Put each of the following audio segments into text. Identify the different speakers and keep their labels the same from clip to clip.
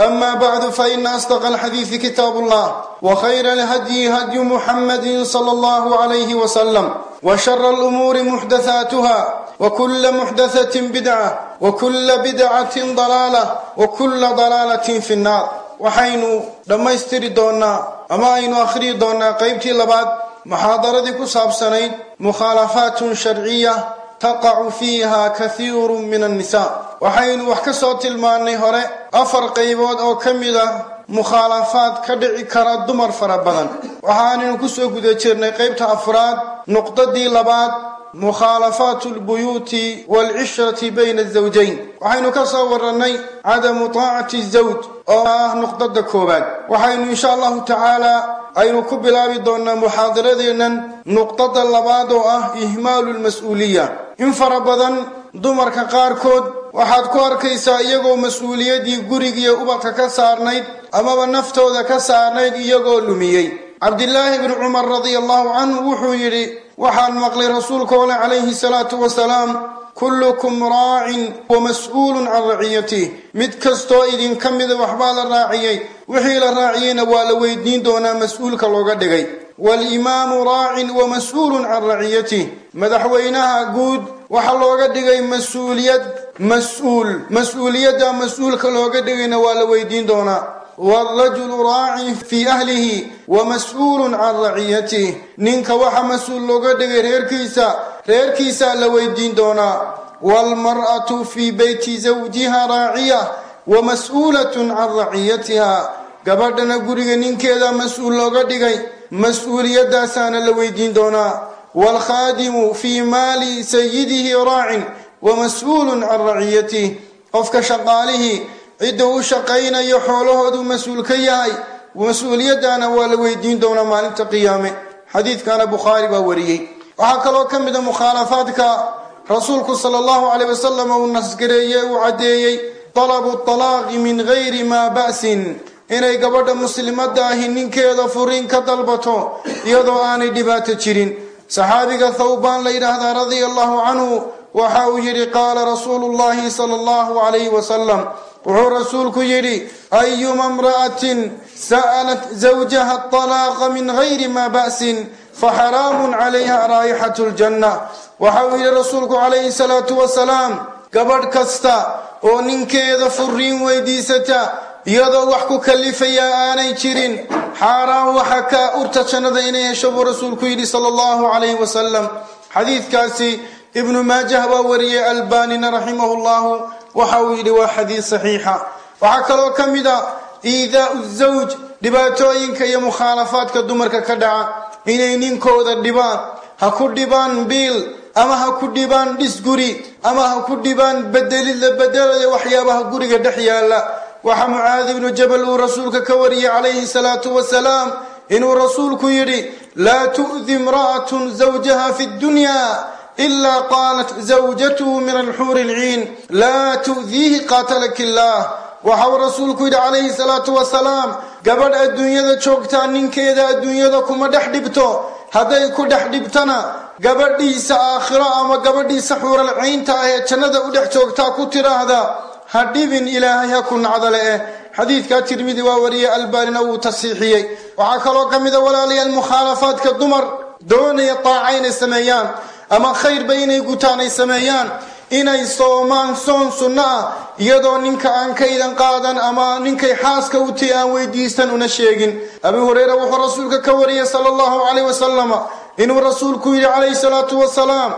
Speaker 1: أما بعد فإن أصدق الحديث كتاب الله وخير الهدي هدي محمد صلى الله عليه وسلم وشر الأمور محدثاتها وكل محدثة بدعة وكل بدعة ضلالة وكل ضلالة في النار waxaynu dhammaystiri doonnaa ama aynu akhriyi doonnaa qaybtii labaad muxaadaradii ku saabsanayd mukhaalafaatun sharciya taqacu fiiha kathiiru min annisaa waxaynu wax ka soo tilmaannay hore afar qaybood oo ka mid ah mukhaalafaad ka dhici kara dumar fara badan. Waxaanaynu ku soo guda jirnay qaybta afraad nuqdadii labaad mukhaalafaatu lbuyuuti waalcishrati bayna azawjayn waxaynu ka soo warannay cadamu taacati zawj oo ah nuqdada koowaad. Waxaynu insha allahu tacaala aynu ku bilaabi doonnaa muxaadaradeennan nuqdada labaad oo ah ihmaalu lmas-uuliya in fara badan dumarka qaarkood waxaad ku arkaysaa iyagoo mas'uuliyaddii gurigiiyo ubadka ka saarnayd amaba naftooda ka saarnayd iyagoo lumiyey. Cabdilaahi bni cumar radia allahu canhu wuxuu yidhi waxaan maqlay rasuulka ole calayhi salaatu wasalaam kullukum raacin wa mas'uulun can raciyatih mid kastoo idinka mida waxbaa la raaciyey wixii la raaciyeyna waa la weydiin doonaa mas'uulka looga dhigay. Waalimaamu raacin wa mas'uulun can raciyatih madaxweynaha guud waxaa looga dhigay mas'uuliyad mas'uul mas'uuliyadda mas'uulka looga dhigayna waa la weydiin doonaa. Waalrajulu raacin fii ahlihi wa mas'uulun can raciyatih ninka waxa mas'uul looga dhigay reerkiisa reerkiisaa la weydiin doonaa. Waalmar'atu fii beyti zawjiha raaciya wa mas'uulatun can raciyatiha. Gabadhana guriga ninkeeda mas'uul looga dhigay mas'uuliyadaasaana la weydiin doonaa. Waalkhaadimu fii maali sayidihi raacin wa mas'uulun can raciyatih qofka shaqaalihii cidda u shaqaynayo xoolahoodu mas'uul ka yahay mas'uuliyaddaana waa la weydiin doonaa maalinta qiyaame. Xadiidkana bukhaari baa wariyey. Waxaa kaloo ka mid a mukhaalafaadka rasuulku sala allahu caleyh wasalam uu nasgareeyey uu caddeeyey talabu talaaqi min gayri maa ba'sin. Inay gabadha muslimadda ahi ninkeeda furiin ka dalbato iyadoo aanay dhibaato jirin. Saxaabiga thawbaan la radia allahu canhu waxa uu yidhi qaala rasuulu llahi sala allahu calayhi wasalam wuxuu rasuulku yidhi ayuma imra'atin sa'alat zawjaha atalaaqa min gayri maa ba'sin faxaraamun calayha raayixatu ljanna waxa uu yidhi rasuulku calayhi salaatu wasalaam gabadh kasta oo ninkeeda furiin weydiisata iyadoo wax ku kalifayaa aanay jirin xaaraan waxa ka urta jannada inay hesho buu rasuulku yidhi sala allahu calayhi wasalam xadiidkaasi ibnu maajah baa wariyey albanina raximahu llahu waxa uu yidhi waa xadiid saxiixa. Waxaa kaloo ka mid a iidaau zawj dhibaatooyinka iyo mukhaalafaadka dumarka ka dhaca inay ninkooda dhibaan ha ku dhibaan biil ama ha ku dhibaan dhisguri ama ha ku dhibaan bedelid la bedelaya waxyaabaha guriga dhex yaalla. Waxaa mucaadi ibnu jabal uu rasuulka ka wariyey calayhi salaatu wasalaam inuu rasuulku yidhi laa tu'di imra'atun zawjaha fi dunya إلا قالت زوجته من الحور العين لا تؤذيه قاتلك الله waxau rasuulku yidhi calayhi salaatu wasalaam gabadh adduunyada joogtaa ninkeeda adduunyada kuma dhex dhibto hadday ku dhex dhibtana gabadhiisa aakhiro ama gabadhiisa xuural caynta ah ee jannada u dhex joogtaa ku tiraahda ha dhibin ilaahay ha ku nacdale eh xadiidkaa tirmidi waa wariyey albaanina wuu tasiixiyey waxaa kaloo ka mida walaalayaal mukhaalafaadka dumar doonaya taaca inay sameeyaan ama khayrba inay gutaan ay sameeyaan. Inay soomaan soon sunno ah. Iyadoo ninka aan ka idan qaadan ama ninkay xaaska u tahi aan weydiisan una sheegin. Abi hureyra wuxuu rasuulka ka wariyey sala allahu calayh wasalama inuu rasuulku yidhi calayhi salaatu wasalaam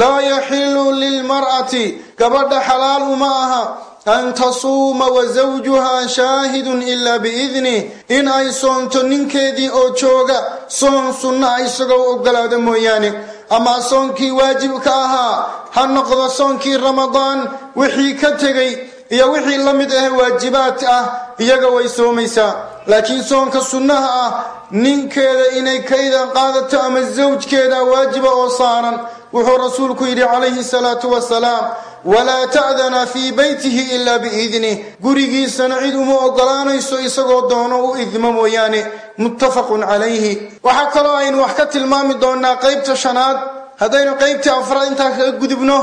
Speaker 1: laa yaxilu lilmar'ati gabadha xalaal uma aha. An tasuuma wa zawjuhaa shaahidun ilaa biidnih in ay soonto ninkeedii oo jooga soon sunna a isagoo ogolaada mooyaane ama soonkii waajibka ahaa ha noqdo soonkii ramadaan wixii ka tegey iyo wixii la mid ah waajibaad ah iyaga way soomaysaa. Laakiin soonka sunnaha ah ninkeeda inay ka idan qaadato ama zawjkeeda waajiba oo saaran wuxuu rasuulku yidhi calayhi salaatu wasalaam walaa ta'dana fii beytihi ilaa biidnih gurigiisana cid uma ogolaanayso isagoo doono u idmo mooyaane muttafaqun calayhi. Waxaa kaloo aynu wax ka tilmaami doonaa qaybta shanaad. Haddaynu qaybtii afraad intaa kaga gudubno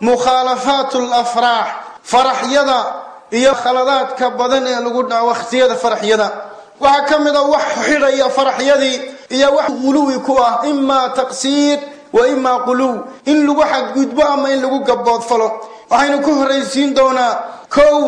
Speaker 1: mukhaalafaat lafraax faraxyada iyo khaladaadka badan ee lagu dhaco wakhtiyada faraxyada. Waxaa ka mid a wax xidhaya faraxyadii iyo wax guluwi ku ah imaa taqsiir wa imaa quluw. In lagu xadgudbo ama in lagu gaboodfalo waxaynu ku horraysiin doonaa kow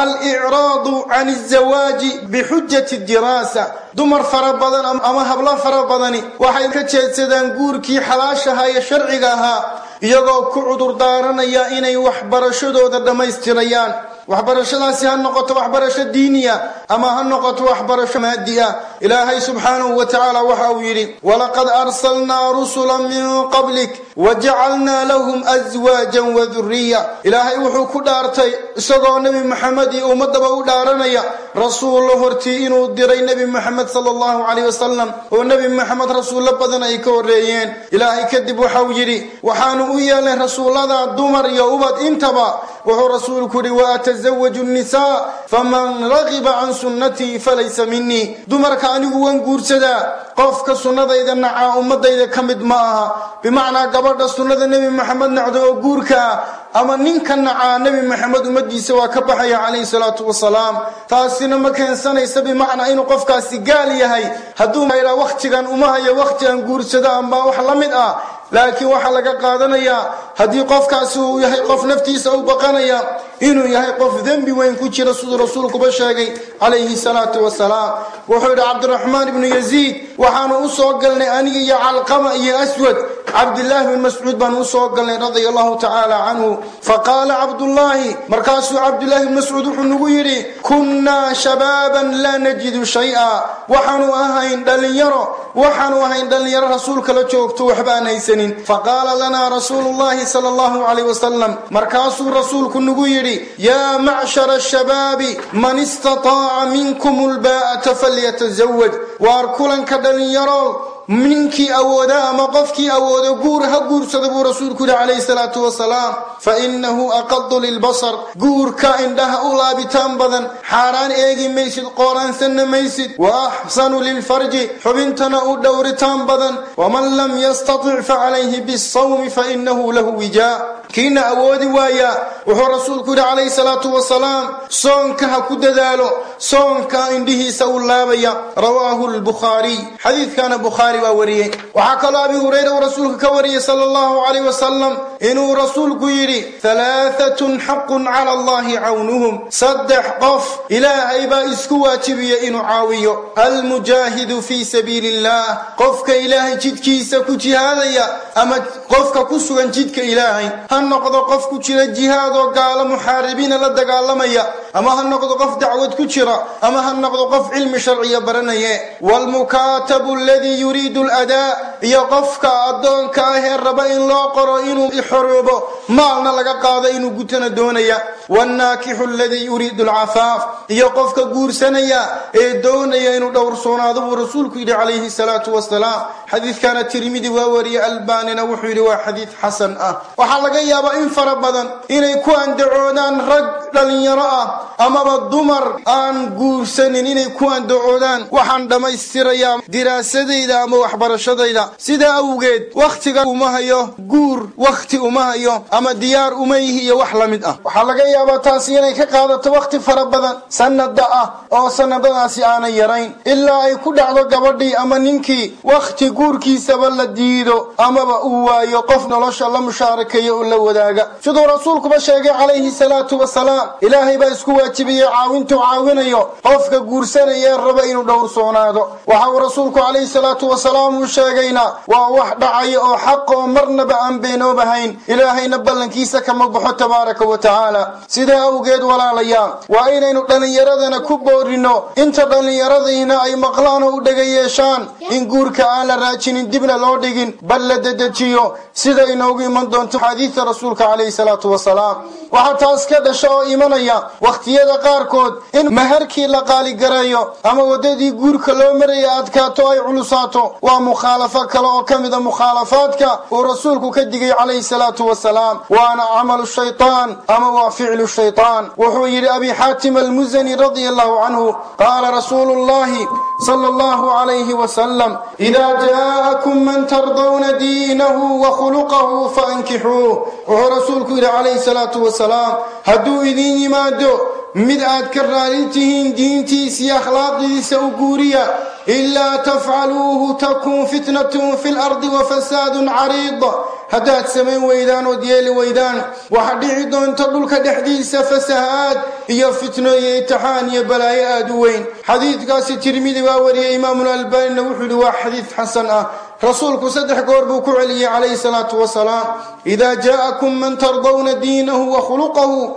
Speaker 1: alicraadu can azawaaji bixujati diraasa dumar fara badan ama hablo fara badani waxay ka jeedsadaan guurkii xalaashaha ee sharciga ahaa iyagoo ku cudur daaranaya inay waxbarashadooda dhammaystirayaan waxbarashadaasi ha noqoto waxbarasho diiniya ama ha noqoto waxbarasho maadi ah ilaahay subxaanahu wa tacaala waxa uu yidhi walaqad arsalnaa rusula min qablik wajacalnaa lahum aswaajan waduriya ilaahay wuxuu ku dhaartay isagoo nebi maxamed iyo ummadaba u dhaaranaya rasuullo hortii inuu diray nebi maxamed sala allahu calayh wasalam oo nebi maxamed rasuullo badan ay ka horreeyeen. Ilaahay kadib waxauu yidhi waxaanu u yeelnay rasuullada dumar iyo ubad intaba. Wuxuu rasuulku yidhi waatazawaju nnisaa faman ragiba can sunnatii falaysa minii dumarka anigu waan guursadaa qofka sunnadayda nacaa ummadayda ka mid ma aha bimacnaa gabadha sunnada nebi maxamed nacdo oo guurka ah ama ninka nacaa nebi maxamed ummadiisa waa ka baxaya calayhi salaatu wasalaam taasina ma keensanaysa bimacnaa inuu qofkaasi gaal yahay hadduu maydhaa wakhtigan uma hayo wakhti aan guursado amba wax la mid ah laakiin waxaa laga qaadanayaa haddii qofkaasi uu yahay qof naftiisa u baqanaya inuu yahay qof dembi weyn ku jira siduu rasuulkuba sheegay calayhi salaatu wasalaam. Wuxuu yidhi cabdiraxmaan ibnu yaziid waxaanu u soo galnay aniga iyo calqama iyo aswad. Cabdilaahi bin mascuud baanu u soo galnay radia allahu tacaala canhu faqaala cabdullaahi markaasuu cabdulaahi bin mascuud wuxuu nagu yidhi kunnaa shabaaban laa najidu shay-a. Waxaanu ahayn dhallinyaro waxaanu ahayn dhallinyaro rasuulka la joogto waxba aan haysanin. Faqaala lanaa rasuulu llahi sala allahu calayh wasalam markaasuu rasuulku nagu yidhi yaa macshara shabaabi man istataaca minkum lbaa'ata falyatazawaj waar kulanka dhallinyaro ninkii awooda ama qofkii awoodo guur ha guursada buu rasuulku yihi calayhi salaatu wasalaam fa innahu aqadu lilbasar guurka indhaha u laabitaan badan xaaraan eegi maysid qooraansanna maysid wa axsanu lilfarji xubintana u dhowritaan badan waman lam yastatic facalayhi bisawmi fa innahu lahu wijaa kiina awoodi waaya wuxuu rasuulku yidhi calayhi salaatu wasalaam soonka ha ku dadaalo soonka indhihiisa u laabaya rawaahu lbukhaariy xadiidkana bukhaari baa wariyey. Waxaa kaloo abi hureyra uu rasuulka ka wariyey sala allahu calayh wasalam inuu rasuulku yidhi halaaatun xaqun cala allahi cawnuhum. Saddex qof ilaahay baa isku waajibiya inuu caawiyo. Almujaahidu fii sabiili illah qofka ilaahay jidkiisa ku jihaadaya ama qofka ku sugan jidka ilaahay ha noqdo qof ku jira jihaad oo gaalo muxaaribiina la dagaalamaya ama ha noqdo qof dacwad ku jira ama ha noqdo qof cilmi sharciya baranaye waalmukaatabu aladii yuriidu ladaa iyo qofka addoonka ahee raba in loo qoro inuu xoroobo maalna laga qaado inuu gutana doonaya. Waalnaakixu aladii yuriidu alcafaaf iyo qofka guursanaya ee doonaya inuu dhowrsoonaado buu rasuulku yidhi calayhi salaatu wasalaam xadiidkana tirmidi waa wariye albaanina wuxuu yidhi waa xadiid xasan ah. Waxaa laga yaabaa in fara badan inay ku andacoodaan rag dhalinyaro ah amaba dumar aan guursanin inay ku andacoodaan waxaan dhammaystirayaa diraasadayda ama waxbarashadayda. Sidaa awgeed wakhtiga uma hayo guur wakhti uma hayo ama diyaar uma yihi iyo wax la mid ah. Waxaa laga yaabaa taasi inay ka qaadato wakhti fara badan sanada ah oo sanadadaasi aanay yarayn. Ilaa ay ku dhacdo gabadhii ama ninkii wakhti guurkiisaba la diido amaba uu waayo qof nolosha la mushaarakeeya oo la wadaaga. Siduu rasuulkuba sheegay calayhi salaatu wasalaam ilaahay baa isku waajibiyey caawintuu caawinayo qofka guursanayee raba inuu dhowrsoonaado waxa uu rasuulku calayhi salaatu wasalaam uu sheegayna waa wax dhacaya oo xaq oo marnaba aan beenoobahayn ilaahayna ballankiisa kama baxo tabaaraka wa tacaala. Sidaa awgeed walaalayaal waa inaynu dhallinyaradana ku boorino inta dhallinyaradiina ay maqlaan oo u dhega yeeshaan in guurka aan la raajinin dibna loo dhigin bal la dedejiyo. Sida inoogu iman doonto xadiidta rasuulka calayhi salaatu wasalaam waxaa taas ka dhasha oo imanaya wakhtiyada qaarkood in maharkii la qaaligareeyo ama waddadii guurka loo maraya adkaato ay culusaato waa mukhaalafo kale oo ka mida mukhaalafaadka uu rasuulku ka digay calayhi salaatu wasalaam. Waana camalu shaytaan ama waa ficlu shaytaan. Wuxuu yidhi abi xaatim almuzani radia allahu canhu qaala rasuulu llahi sala allahu calayhi wasalam idaa jaa'akum man tardawna diinahu wa khuluqahu faankixuuh wuxuu rasuulku yidhi calayhi salaatu wasalaam hadduu idin yimaado mid aad ka raali tihiin diintiisa iyo akhlaaqiisa u guuriya ilaa tafcaluuhu takun fitnatun fi lardi wa fasaadun cariid haddaad samayn weydaan ood yeeli weydaan waxa dhici doonta dhulka dhexdiisa fasahaad iyo fitno iyo itixaan iyo balaayo aad u weyn xadiidkaasi tirmidi waa wariyey imaamulalbaanina wuxuu yidhi waa xadiid xasan ah rasuulku saddex goor buu ku celiyey calayhi salaatu wasalaam idaa jaa'akum man tardawna diinahu wa khuluqahu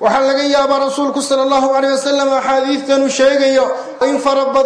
Speaker 1: waxaa laga yaabaa rasuulku sala allahu caleyh sheegayo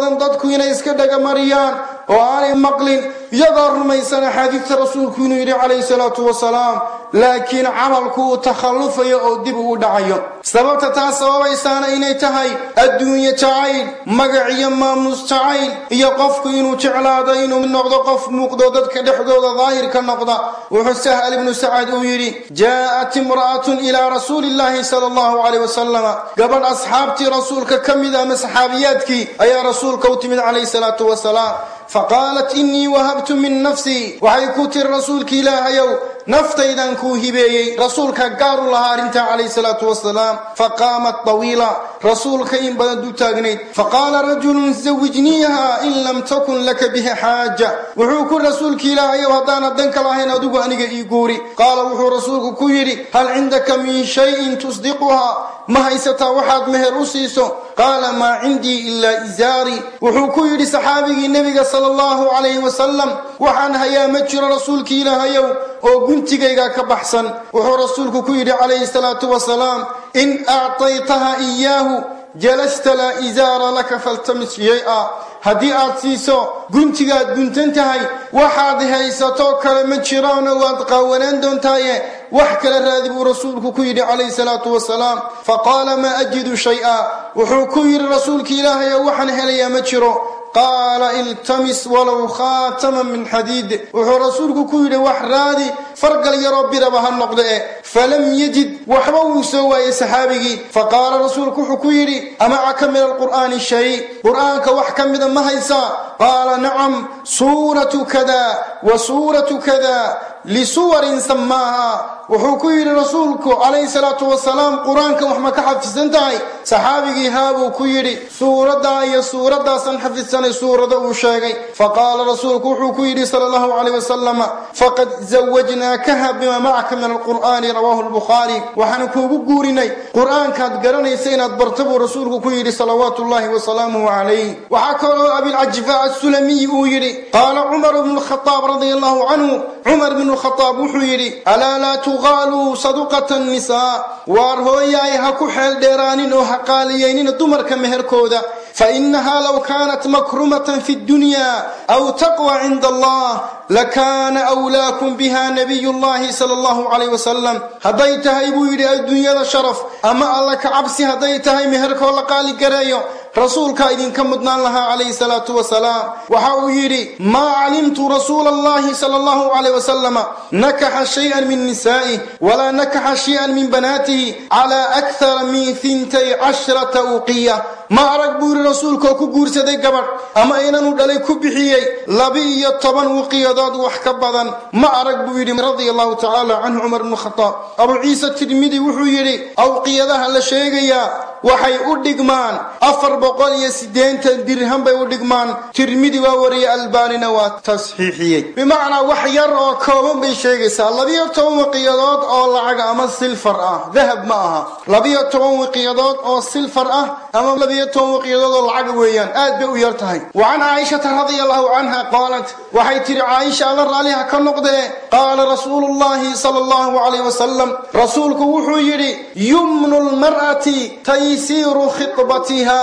Speaker 1: badan dadku inay iska dhagamariyaan oo aanay maqlin iyagoo rumaysan axaadiidta rasuulku inuu yidhi calayhi salaatu wasalaam laakiin camalku uu takhallufayo oo dib uu dhacayo. Sababta taas sababaysaana inay tahay adduunye jacayl magac iyo maamuus jacayl iyo qofku inuu jeclaado inuu noqdo qof muuqdo dadka dhexdooda daahir ka noqda. Wuxuu sahl ibnu sacad uu yidhi jaa'at imra'atun ilaa rasuuli llahi sala allahu caleyh wasalama gabadh asxaabtii rasuulka ka mid ama saxaabiyaadkii ayaa rasuulka u timid calayhi salaatu wasalaam faqaalat inii wahabtu min nafsii waxay ku tiri rasuulki ilaahayow naftaydan kuu hibeeyey rasuulka gaaru lahaa arrintaa calayhi salaatu wasalaam faqaamat tawiila. Rasuulka in badan du taagnayd faqaala rajulun zawijniiha in lam takun laka bihi xaaja. Wuxuu ku rasuulki ilaahayow haddaanad danka lahayn adigu aniga ii guuri. Qaala wuxuu rasuulku ku yidhi hal cindaka min shayin tusdiquhaa? Ma haysataa waxaad meher u siiso? Qaala maa cindii ilaa izaari. Wuxuu ku yidhi saxaabigii nebiga sala allahu calayhi wasalam waxaan hayaa ma jiro rasuulki ilaahayow oo guntigayga ka baxsan wuxuu rasuulku ku yidhi calayhi salaatu wasalaam in actaytaha iyaahu jalasta laa izaara laka faltamis shay-a haddii aad siiso guntigaad guntan tahay waxaad haysato kale ma jiraano waad qaawanaan doontaaye. Wax kala raadi buu rasuulku ku yidhi calayhi salaatu wasalaam faqaala maa ajidu shay-a. Wuxuu ku yidhi rasuulki ilaahay oo waxaan helayaa ma jiro qaala iltamis walow khaataman min xadiid wuxuu rasuulku ku yidhi wax raadi fargal yaroo biraba ha noqda e falam yajid waxba wuu soo waayey saxaabigii. Faqaala rasuulku wuxuu ku yidhi amacaka min alqur'aani shay? Qur'aanka wax ka mida ma haysaa? Qaala nacam suuratu kada wa suuratu kada lisuwarin samaaha. Wuxuu ku yidhi rasuulku calayhi salaatu wasalaam qur'aanka wax ma ka xafisan tahay? Saxaabigii haabuu ku yidhi suuraddaa iyo suuraddaasaan xafidsanay suurada uu sheegay. Faqaala rasuulku wuxuu ku yidhi sala allahu calayh wasalama faqad zawajnaakaha bima macaka min alqur'aani rawaahu lbukhaari waxaan kuugu guurinay qur'aankaad garanaysa inaad barta buu rasuulku ku yidhi salawaatu llahi wasalaamuhu calayh waxaa kaloo abilcajfaa assulamiyi uu yidhi qaala cumar bnu lkhadaab radia allahu canhu cumar bnu lkhadaab wuxuu yidhi alaa laa tuqaaluu saduqata nisaa? Waar hooyaay ha ku xeel dheeraanin oo ha qaaliyaynina dumarka meherkooda. Fainaha low kaanat makrumatan fi dunya aw taqwa cinda allah lakaana wlaakum biha nabiy llahi sala allahu calayh wasalam hadday tahay buu yidhi adduunyada sharaf ama alla ka cabsi hadday tahay meherkoo la qaaligareeyo rasuulkaa idinka mudnaan lahaa calayhi salaatu wasalaam waxa uu yidhi maa calimtu rasuula allahi sala allahu calayh wasalama nakaxa shayan min nisaa'ih walaa nakaxa shayan min banaatihi calaa akthara min hintay cashrata uqiya ma arag buu yidhi rasuulkaoo ku guursaday gabadh ama inanu dhalay ku bixiyey laba-iyo toban wuqiyadood wax ka badan. Ma arag buu yidhi radia allahu tacaala canhu cumar bnu khadaab abuu ciise tirmidi wuxuu yidhi awqiyadaha la sheegayaa waxay u dhigmaan afar boqol iyo siddeetan dirham bay u dhigmaan. Tirmidi waa wariyey albaanina waa tasxiixiyey. Bimacnaa wax yar oo kooban bay sheegaysaa. Labiyo toban wiqiyadood oo lacaga ama silfar ah dahab ma aha. Labiyo toban wiqiyadood oo silfar ah ama labiyo toban wiqiyadood oo lacaga weeyaan aad bay u yar tahay. Wa can caaishata radia allahu canha qaalat waxay tidhi caaisha alla raaliha ka noqdee? Qaala rasuulu llahi sala allahu calayh wasalam rasuulku wuxuu yidhi yumnu lmar'ati taysiiru khidbatiha.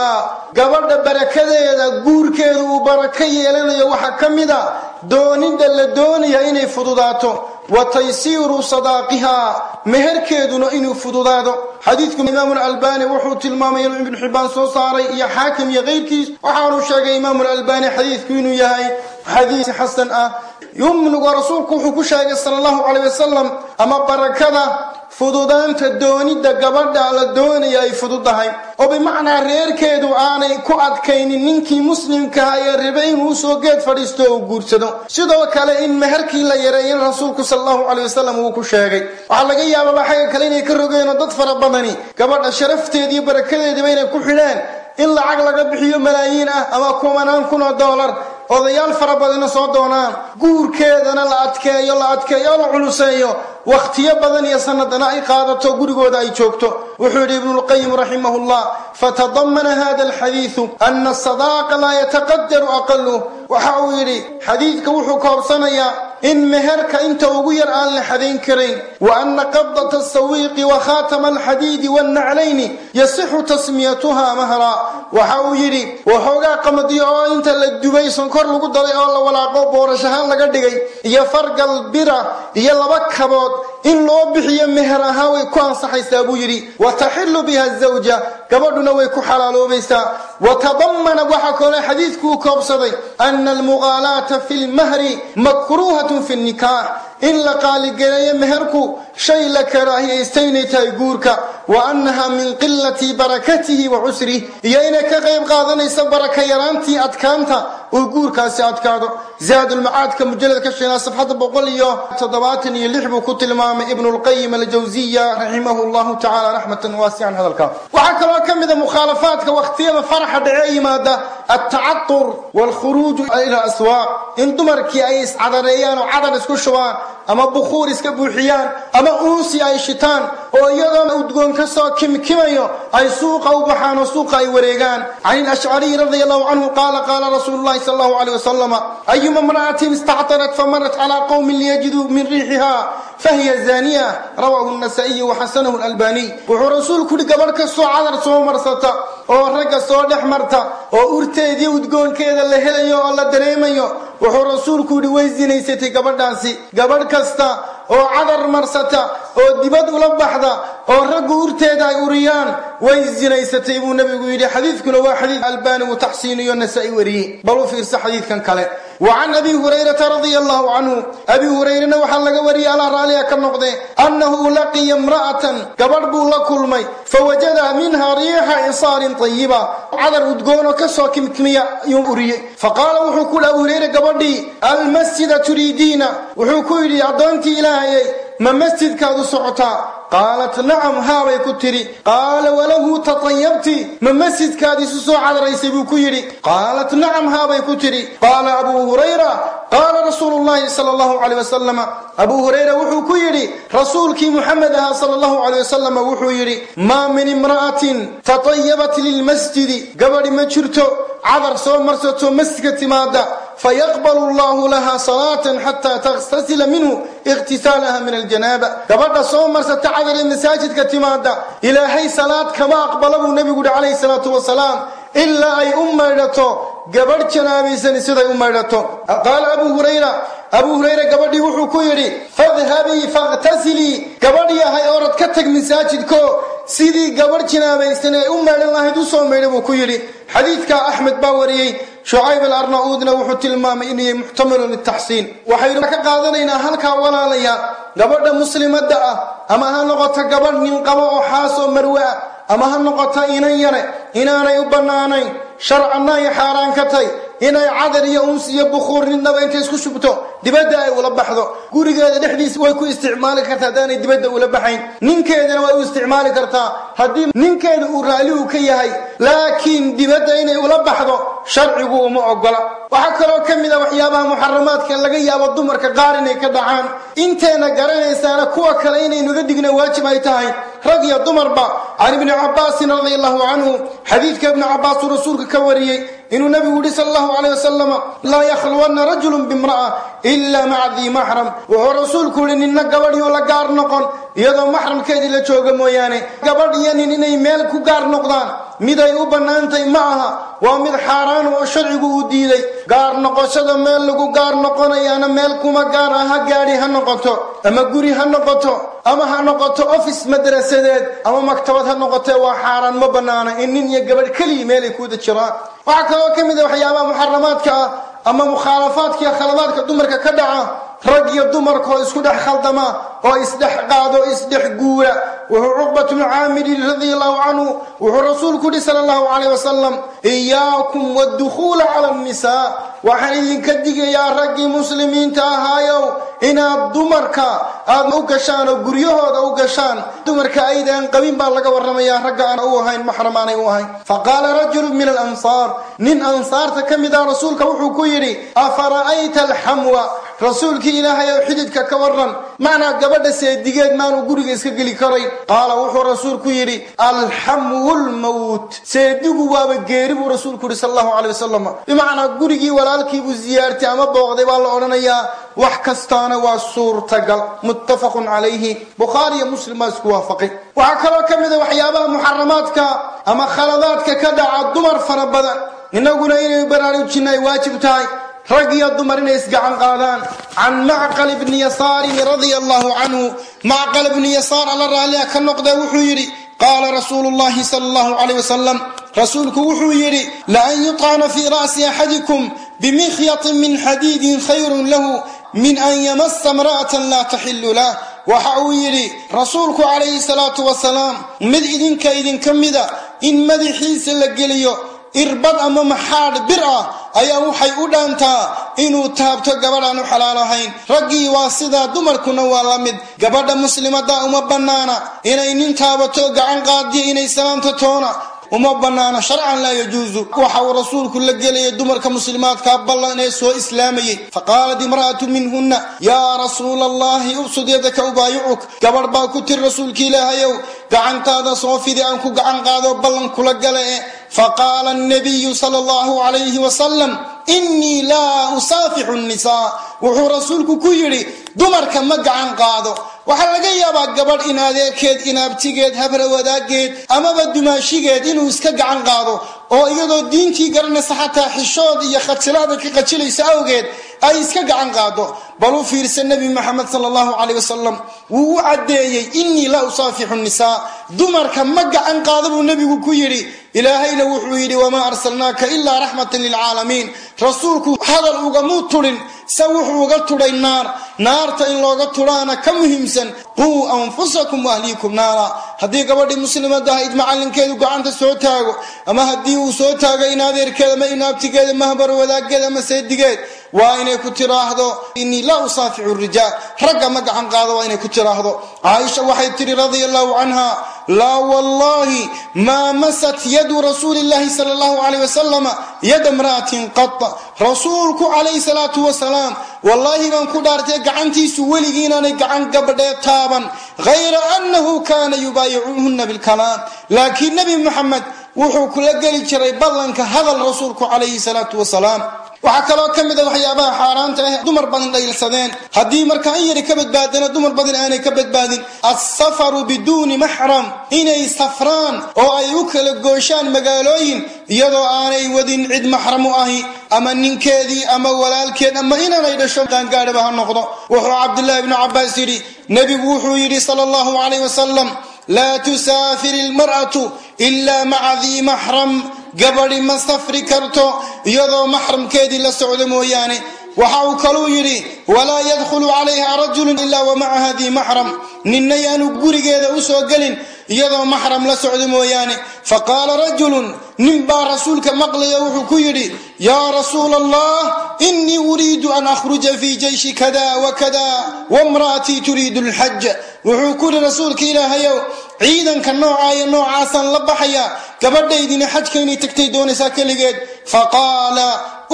Speaker 1: Gabadha barakadeeda guurkeedu uu barako yeelanayo waxaa ka mid a la doonaya inay fududaato wa taysiiru sadaaqiha meherkeeduna inuu fududaado. Xadiidku imaamu albani wuxuu tilmaamay inuu ibnu soo saaray iyo xaakim iyo keyrkiis waxaanu sheegay imaamu albani xadiidku inuu yahay xadiis xasan ah. Yumnuga rasuulku wuxuu ku sheegay sala allahu caleyh wasalam ama barakada fududaanta doonida gabadha la doonaya ay fududahay. Oo bimacnaa reerkeedu aanay ku adkaynin ninkii muslimkaha ee rabay inuu u soo geed fadhiisto oo guursado. Sidoo kale in meherkii la yareeyana rasuulku sala allahu caleyh wasalam uu ku sheegay waxaa laga yaababa xagga kale inay ka rogeen oo dad fara badani. Gabadha sharafteeda iyo barakadeediba inay ku xidheen in lacag laga bixiyo malaayiin ah ama kumanaan kun oo doolar odayaal fara badana soo doonaan. Guurkeedana la adkeeyo la adkeeyo la culuseeyo. Wakhtiyo badan iyo sanadana ay qaadato gurigooda ay joogto. Wuxuu yidhi ibnulqayim raximahullah fatadamana hada alxadiidu ana asadaaqa laa yataqadaru aqaluh waxa uu yidhi xadiidka wuxuu koobsanayaa in meherka inta ugu yar aan la xadayn karayn wa ana qabdata asawiiqi wa khaatama alxadiidi wannaclayni yasixu tasmiyatuha mahra. Waxa uu yidhi waxoogaa qamadiyo oo inta la dubay sonkor lagu daray oo la walaaqo boorash ahaan laga dhigay iyo fargal bira iyo laba kabood in loo bixiyo meher ahaan way ku ansaxaysaa buu yidhi wa taxilu biha zawja. Gabadhuna way ku xalaaloobaysaa. Wa tadamana waxaa kale xadiidku uu koobsaday ana almuqaalaata fi lmahri makruuhatun fi nikaax in la qaaligeleeyo meherku shay la karaahiyaystay tahay guurka. Wa annaha min qilati barakatihi wa cusrih iyo inay ka qayb qaadanayso baraka yaraantii adkaanta uu guurkaasi adkaado. Zaadulmacaadka mujaladka sheenaa safxadda boqol iyo toddobaatan iyo lix buu ku tilmaamay ibnu lqayim aljawsiya raximahu llahu tacala raxmatan waasican hadalka. Waxaa kaloo ka mida mukhaalafaadka wakhtiyada faraxa dhece yimaada altacatur waalkhuruuju ila aswaaq. In dumarkii ay iscadareeyaan oo cadar isku shubaan ama bukhuur iska buuxiyaan ama uunsi ay shitaan oo iyadoo udgoon ka soo kimkimayo ay suuqa u baxaan oo suuqa ay wareegaan. Can ilashcariy radia allahu canhu qaala qaala rasuulu llahi sala allahu aleyh wasalama ayuma imra'atin istactarat famarat calaa qowmin liyajiduu min riixiha fahiya zaaniya rawaahu nasaa-iyu waxasanahu lalbaniy wuxuu rasuulku yihi gabadh kastoo cadar soo marsata oo ragga soo dhex marta oo urteedii udgoonkeeda la helayo oo la dareemayo wuxuu rasuulku yidhi way sinaysatay gabadhaasi. Gabadh kasta oo cadar marsata oo dibad ula baxda oo raggu urteeda ay uriyaan way sinaysatay buu nabigu yidhi. Xadiidkuna waa xadiid albaani uu taxsiiniyo nasaa-i wariyey. Bal u xadiidkan kale. Wa can abi hurayrata radia allahu canhu. Abi hurayrena waxaa laga wariyey alaa raaliha ka noqde annahu laqiya imra'atan gabadh buu la kulmay. Fawajada minha riixa isaarin tayiba cadar udgoonoo ka soo kimkimiya yuu uriyey. Faqaala wuxuu ku yidhi abu gabadhii almasjida turiidiina ilaahayey ma masjidkaad u socotaa? Qaalat nacam haabay ku tidhi. Qaala walahu tatayabti ma masjidkaad isu soo cadaraysay? Buu ku yidhi. Qaalat nacam haabay ku tidhi. Qaala abuu hurayra qaala rasuulu llahi sala allahu caleyh wasalama abuu hurayra wuxuu ku yidhi rasuulkii muxamed ahaa sala allahu caleyh wasalama wuxuu yidhi maa min imra'atin tatayabat lilmasjidi gabadhi ma jirto cadar soo marsato masjidka timaada fayaqbalu allahu laha salaatan xataa takhtasila minhu ikhtisaalaha min aljanaaba gabadha soo marsata cadar ee masaajidka timaada ilaahay salaad kama aqbala buu nebigu yihi calayhi salaatu wasalaam ilaa ay u maydhato gabadh janaabaysani siday u maydhato qaala abuu hurayra abuu hurayra gabadhii wuxuu ku yidhi fadhabii fakhtasilii gabadh yahay orad ka tag masaajidko sidii gabadh jinaabaysan ay u maydhan lahayd u soo maydha buu ku yidhi. Xadiidka axmed baa wariyey shucayb alarnauudna wuxuu tilmaamay inuu yahay muxtamalun litaxsiin waxaynu ka qaadanaynaa halkaa walaalaya gabadha muslimadda ah ama ha noqoto gabadh nin qabo oo xaas oo marwe ah ama ha noqoto inan yare inaanay u bannaanayn sharcanna xaaraan ka tahy inay cadar iyo uns iyo bukuur nidnaba intay isku shubto dibadda ay ula baxdo. Gurigeeda dhexdiisa way ku isticmaali kartaa haddaanay dibadda ula baxayn. Ninkeedana way u isticmaali kartaa. Haddii ninkeeda uu raalli uu ka yahay laakiin dibadda inay ula baxdo sharcigu uma ogola waxaa kaloo ka mid a waxyaabaha muxaramaadka laga yaabo dumarka qaar inay ka dhacaan. Inteena garanaysaana kuwa kale inaynuga digna waajib ay tahay. Rag iyo dumarba can ibni cabbaasin radia allahu canhu xadiidka ibni cabbaas uu rasuulka ka wariyey inuu nabigu yihi sal allahu caleyh wasalam laa yakhluwanna rajulun bimra'a ila maca dii maxram wuxuu rasuulku yihi ninna gabadhiyo la gaar noqon iyadoo maxramkeedii la jooga mooyaane gabadh nin inay meel ku gaar noqdaan mid ay u bannaantay ma aha waa mid xaaraan oo sharcigu uu diiday. Gaar noqoshada meel lagu gaar noqonayaana meel kuma gaar ah ha gaadhi ha noqoto ama guri ha noqoto ama ha noqoto office madrasadeed ama maktabad ha noqotee waa xaaraan ma bannaana in nin iyo gabadh keliya meel ay kuwada jiraan waxaa kaloo ka mid a waxyaabaha muxaramaadka ah ama mukhaalafaadka iyo khaladaadka dumarka ka dhaca. Rag iyo dumarka oo isku dhex khaldama oo isdhex qaado isdhex guura. Wuxuu cuqbat bnu caamirin radia allahu canhu wuxuu rasuulku yihi sala allahu calayh wasalam iyaakum waddukhuula cala annisaa waxaan idinka digayaa raggii muslimiinta ahaayow inaad dumarka aad u gashaan oo guryahooda u gashaan. Dumarka aydaan qabin baa laga warramayaa ragga aan u ahayn maxram aanay u ahayn. Faqaala rajulu min alansaar nin ansaarta ka mid ah rasuulka wuxuu ku yidhi afara'ayta alxamwa rasuulkii ilaahay ow xididka ka waran macnaa gabadha seedigeed maanu guriga iska geli karayn qaala wuxuu rasuulku yidhi alxamwu lmawt seedigu waaba geeri buu rasuulku yidhi sal allahu caley wasalam bimacnaa gurigii walaalkiibuu ziyaartay ama booqday baa la odhanayaa wax kastaana waa suurtagal. Muttafaqun calayhi bukhaari iyo muslim baa isku waafaqay. Waxaa kaloo ka a waxyaabaha muxaramaadka ama khaladaadka ka dhaca dumar fara badan. Innaguna inay baraarujinna ay waajib tahay rag iyo dumar inay isgacan qaadaan. Can macqal bni yasaarin radia allahu canhu macqal bni yasaar alla raalliha ka noqdee wuxuu yidhi qaala rasuulu llahi sala allahu calayh wasalam rasuulku wuxuu yidhi laan yuطcana fii ra'si axadikum bimikhyatin min xadiidin khayrun lahu min an yamasa imra'atan laa taxilu lah. Waxa uu yidhi rasuulku calayhi salaatu wasalaam mid idinka idinka mida in madaxiisa la geliyo irbad ama maxaadh bir ah ayaa waxay u dhaantaa inuu taabto gabadhaan u xalaal ahayn raggii waa sidaa dumarkuna waa la mid. Gabadha muslimada uma bannaana inay nin taabato gacan qaadiyo inay salaamto toona. Uma bannaana sharcan laa yajuusu waxa uu rasuulku la gelayay dumarka muslimaadka ballan ee soo islaamayey faqaalat imra'atu minhunna yaa rasuula allahi ubsud yadaka ubaayicuk. Gabadh baa ku tiri rasuulka ilaahayow gacantaada soo fidi aan ku gacan qaado ballan kula gala e faqaala nabiyu sala allahu calayhi wasalam innii laa usaafixu nnisaa wuxuu rasuulku ku yidhi dumarka ma gacan qaado waxaa laga yaabaa gabadh in adeerkeed inaabtigeed habra wadaageed amaba dumaashigeed inuu iska gacan qaado oo iyadoo diintii garanaysa xataa xishood iyo khajilaada ka qajilaysa awgeed ay iska gacan qaado bal u fiirsa nebi maxamed sala allahu caleyh wasalam wuu u caddeeyey innii la usaafixu nisaa dumarka ma gacan qaado buu nebigu ku yidhi ilaahayna wuxuu yidhi wamaa arsalnaaka ilaa raxmatan lilcaalamiin rasuulku hadal ugamuu tudhin se wuxuu uga tudhay naar. Naarta in looga tudhaana ka muhiimsan quu anfusakum waahliikum naara. Haddii gabadhii muslimada ahayd macallinkeedu gacanta soo taago ama haddii uu soo taago in ama inaabtigeed mahbar wadaageed ama seedigeed waa inay ku tiraahdo innii laa usaaficu rijaal ragga ma gacan qaado waa inay ku tiraahdo. Caaisha waxay tihi radia allahu canha laa wallahi maa masat yadu rasuuli llahi sala allahu calayh wasalama yada mra'atin qad rasuulku calayhi salaatu wasalaam wallaahi baan ku dhaartay gacantiisu weligii inaanay gacan gabadhee taaban hayra annahu kaana yubaayicuhunna bilkalaam laakiin nebi moxamed wuxuu kula geli jiray ballanka hadal rasuulku calayhi salaatu wasalaam waxaa kaloo ka mid a waxyaabaha xaaraanta ah dumar badan dhaylsadeen haddii markaa in yari ka badbaadana dumar badan aanay ka badbaadin. Alsafaru biduuni maxram inay safraan oo ay u kala gooshaan magaalooyin iyadoo aanay wadin cid maxram u ahi ama ninkeedii ama walaalkeed ama inaanay dhasho qaangaadhaba ha noqdo. Wuxuu cabdulaahi bnu cabaas yidhi nebigu wuxuu yidhi sala allahu calayh wasalam laa tusaafir ilmar'atu ilaa maca dii maxram gabadhi ma safri karto iyadoo maxramkeedii la socdo mooyaane waxa uu kaluu yidhi walaa yadkhulu calayha rajulun ilaa wa dii maxram ninna yaanu gurigeeda u soo gelin iyadoo maxram la socdo mooyaane faqaala rajulun nin baa rasuulka maqlaya wuxuu ku yidhi yaa rasuul allah inii uriidu an akhruja fii jeyshi kada wakada wamra'atii turiidu lxaj wuxuu ku yidhi rasuulka ilaahayow ciidanka noocaa iyo noocaasaan la baxaya gabadhaydina xajka inay tagtay doonaysaa keligeed. Faqaala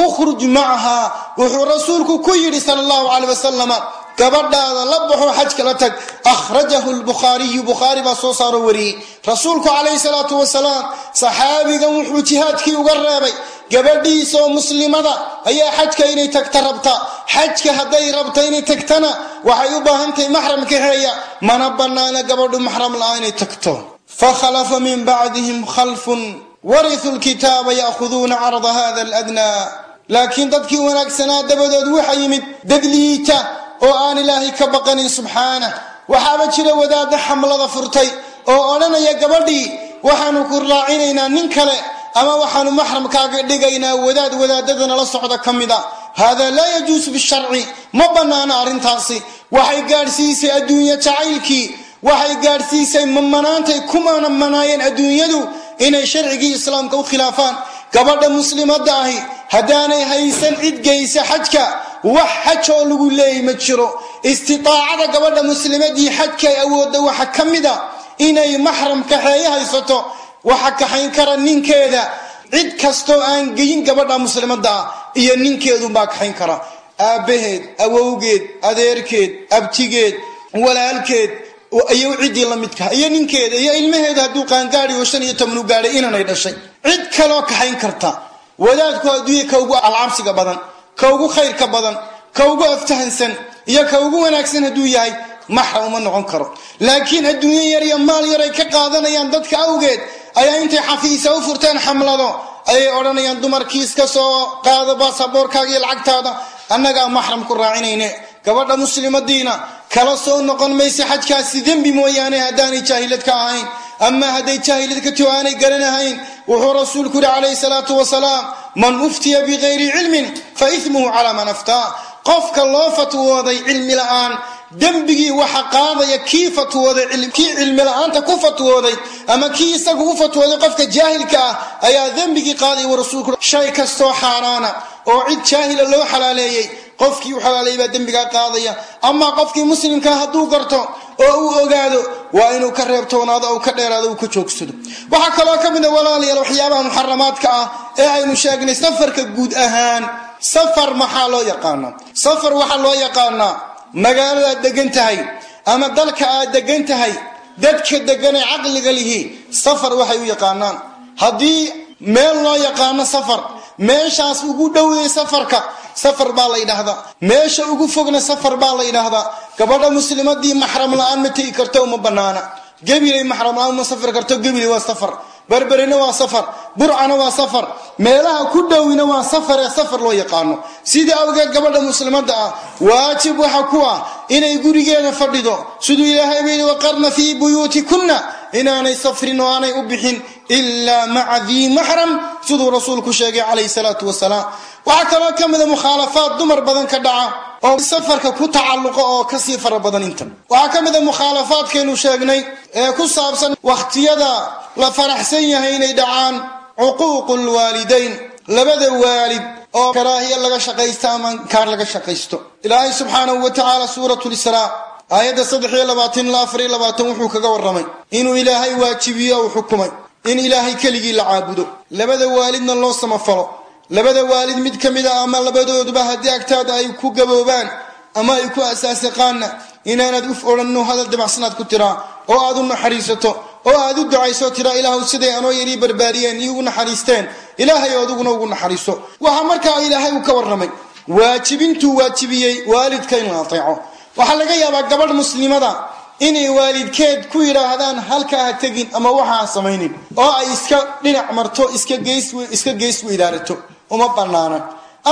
Speaker 1: ukhruj macaha wuxuu rasuulku ku yidhi sala allahu caley wasalama gabadhaada la baxo xajka la tag akhrajahu lbukhaariyu bukhaari baa soo saaro wariyey. Rasuulku calayhi salaatu wasalaam saxaabigan wuxuu jihaadkii uga reebay gabadhiisa oo muslimada ayaa xajka inay tagta rabta? Xajka hadday rabta inay tagtana waxay u baahan maxram kaxeeya mana bannaana gabadhu maxram la'a inay tagto. Fakhalafa min bacdihim khalfun warituu lkitaaba ya'khuduuna carda hada aladnaa. Laakiin dadkii wanaagsanaa dabadood waxa yimid dad liita oo aan ilaahay ka baqanin subxaanah waxaaba jira wadaadda xamlada furtay oo odhanaya gabadhii waxaanu ku raacinaynaa nin kale ama waxaanu maxramkaaga dhigaynaa wadaad wadaadadana la socda ka mid a. Haadaa laa yajuusu bisharci ma bannaana arrintaasi. Waxay gaadhsiisay adduunye jacaylkii waxay gaadhsiisay mamanaantay kumana manaayeen adduunyadu inay sharcigii islaamka u khilaafaan. Gabadha muslimadda ahi haddaanay haysan cid geysa xajka wax xaj oo lagu leeyay ma jiro. Istiaacada gabadha muslimadii xajka ay awoodda waxa ka mid a inay maxram kaxeeye haysato waxa kaxayn kara ninkeeda. Cid kastoo aan geyin gabadha muslimadda ah iyo ninkeedunbaa kaxayn kara. Aabbaheed awowgeed adeerkeed abtigeed walaalkeed iyo ciddii la midka iyo ninkeeda iyo ilmaheeda hadduu qaangaadi oo shan iyo toban u gaadhay inanay dhashay. Cid kaloo kaxayn karta. Wadaadku adduunya ugu alcabsiga badan ka ugu khayrka badan ka ugu aftahansan iyo ka ugu wanaagsan hadduu yahay maxram uma noqon karo. Laakiin adduunyo yar iyo maal yar ay ka qaadanayaan dadka awgeed ayaa intay xafiisa u furteen xamlado ayay odhanayaan dumarkii iska soo qaado baasaboorkaaga iyo lacagtaada annagaa maxram ku raacinayne gabadha muslimadiina kala soo noqon maysa xajkaasi dembi mooyaane haddaanay jaahilad ka ahayn ama hadday jaahilad ka tio aanay garanahayn wuxuu rasuulku yihi calayhi salaatu wasalaam man uftiya bikayri cilmin fa ismuhu calaa man aftaa qofka loo fatwooday cilmi la'aan dembigii waxa qaadaya kii fatwooday kii cilmi la'aanta ku fatwooday ama kii isagu u fatwooday qofka jaahilka ah ayaa dembigii qaadaya wa rasuulku shay kastoo xaaraana oo cid jaahila loo xalaaleeyey qofkii u xalaaleeyay baa dembigaa qaadaya amaa qofkii muslimkaa hadduu garto oo uu ogaado waa inuu ka reebtoonaado ou ka dheeraado uu ka joogsado waxaa kaloo ka mid a walaalayaal waxyaabaha muxaramaadka ah ee aynu sheegnay safarka guud ahaan. Safar maxaa loo yaqaanaa? Safar waxaa loo yaqaanaa magaaladaad degan tahay ama dalka aad degan tahay dadka deganee caqliga lihi. Safar waxay u yaqaanaan. Haddii meel loo yaqaano safar meeshaas ugu dhowday safarka safar baa la yidhaahdaa. Meesha ugu fogna safar baa la yidhaahdaa. Gabadha muslimadii maxram la'aan ma tegi karto uma banaana gebilay maxram la'aan ma safri karto gebili waa safar. Berberina waa safar. Burcana waa safar. Meelaha ku dhowina waa safar ee safar loo yaqaano. Sidai awgeed gabadha muslimada ah waajib waxa ku ah inay gurigeeda fadhido. Siduu ilaahay ba yidhi waqarna fii buyuutikunna inaanay safrin oo aanay u bixin ilaa maca dii maxram siduu rasuulku sheegay calayhi salaatu wasalaam. Waxaa kaloo ka mida dumar badan ka dhaca oo safarka ku tacalluqa oo ka sii fara badan intan. Waxaa ka mid a mukhaalafaadkaynu sheegnay ee ku saabsan wakhtiyada la faraxsan yahay inay dhacaan cuquuqu lwaalidayn labada waalid oo karaahiya laga shaqaysto ama kaar laga shaqaysto. Ilaahay subxaanahu wa tacaala suurat lisraa aayadda saddex iyo labaatan ilaa afar iyo labaatan wuxuu kaga warramay. Inuu ilaahay waajibiyo uu xukumay in ilaahay keligii la caabudo. Labada waalidna loo samafalo. Labada waalid mid ka mid a ama labadooduba haddii agtaada ay ku gaboobaan ama ay ku asaasiqaanna inaanad uf odhanno hadal dabacsanaad ku tiraa oo aad u naxariisato oo aad u ducayso tiraa ilaahu siday anoo yarii barbaariyeen iigu naxariisteen? Ilaahay adiguna ugu naxariiso. Waxaa markaa ilaahay uu ka warramay waajibintuu waajibiyey waalidka in la ateeco. Waxaa laga yaabaa gabadh muslimada inay waalidkeed ku yidhaahdaan halkaa ha tegin ama waxa ha samaynin oo ay iska dhinac marto iska geys weydaarato uma banaana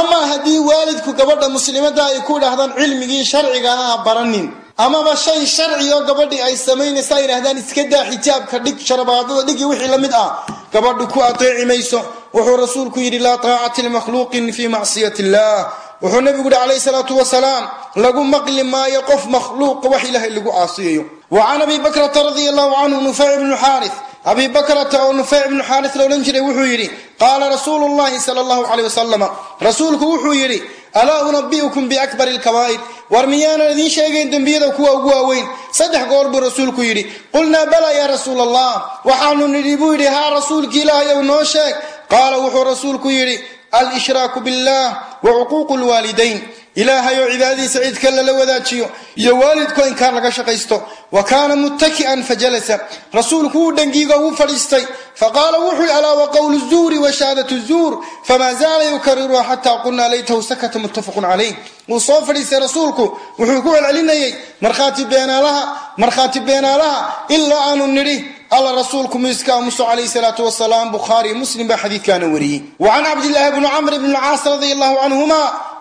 Speaker 1: ama haddii waalidku gabadha muslimada ay ku idhaahdaan cilmigii sharciga ha baranin amaba shay sharci oo gabadhii ay samaynaysa ay idhahdaan iska daa xijaabka dhig sharabaadada dhig iyo wixii la mid ah gabadhu ku ateeci mayso wuxuu rasuulku yidhi laa taacata limakhluuqin fii macsiyat illah wuxuu nabigu yihi calayhi salaatu wasalaam lagu maqli maayo qof makhluuqa wax ilaahay lagu caasiyayo wa can abi bakrata radia allahu canhu nufayc bnu xaaris. Abi bakrata oo nufeyc ibnu xaaris la odhan jiray wuxuu yidhi qaala rasuulu llahi sala allahu caleyh wasalam rasuulku wuxuu yidhi alaa unabi'ukum biakbari alkabaa'ir war miyaanan idiin sheegayn dembiyada kuwa ugu waaweyn. Saddex goor buu rasuulku yidhi qulnaa balaa yaa rasuul allah waxaanu nidhi buu yidhi haa rasuulki ilaahay noo sheeg. Qaala wuxuu rasuulku yidhi alshraaku billah wa cuquuqu lwaalidayn ilaahay oo cibaadadiisa cid kale la wadaajiyo iyo waalidko inkaar laga shaqaysto. Wa kaana muttaki'an fajalasa rasuulku wuu dhangiigo wuu fadhiistay. Faqaala wuxuu alaa waqowlu zuuri wa shahaadatu zuur? Famaa zaala yukariruha xataa qulnaa laytahu sakata muttafaqun calayh wuu soo fadhiistay rasuulku. Ku celcelinayey markhaati beenaalaha markhaati beenaalaha ilaa aanu nidhi alla rasuulku miiska aamuso calayhi salaatu wasalaam bukhaari muslim baa xadiidkaana wariyey. Wa can cabdillaahi bni camr bni lcaas radia allahu canhuma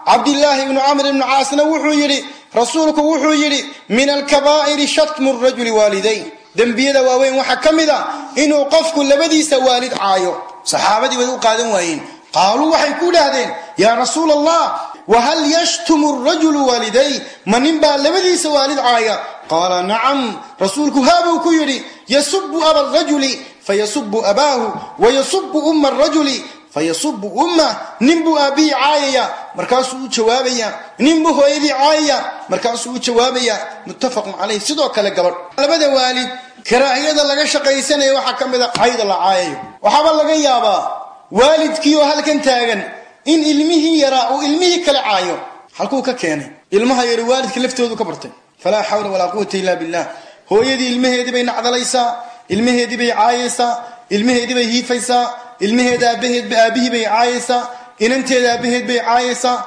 Speaker 1: cabdillaahi bnu camr ibnu caasna wuxuu yidhi rasuulku wuxuu yidhi min alkabaa'iri shatmu rajuli waalidayn dembiyada waaweyn waxaa ka mid a inuu qofku labadiisa waalid caayo. Saxaabadii way u qaadan waayeen. Qaaluu waxay ku dhahdeen yaa rasuul allah wahal yashtumu rajulu waaliday ma nin baa labadiisa waalid caaya? Qaala nacam. Rasuulku haabuu ku yidhi yasubu aba rajuli fayasubu abaahu wayasubu umma rajuli fayasubu umma ninbuu aabbihii caayaya markaasuu u jawaabaya ninbuu hooyadii caayaya markaasuu u jawaabaya muttafaqun caleyh sidoo kale gabadh labada waalid karaahiyada laga shaqaysanaya waxaa ka mid a cayda la caayayo waxaaba laga yaabaa waalidkii oo halkan taagan in ilmihii yaraa uu ilmihii kale caayo halkuu ka keenay ilmaha yari waalidka laftoodu ka bartay falaa xawla walaa quwata illa billah hooyadii ilmaheedii bay nacdalaysaa ilmaheedii bay caayaysaa ilmaheedii bay hiifaysaa ilmaheeda aabaheedba aabihii bay caayaysaa inanteeda aabaheed bay caayaysaa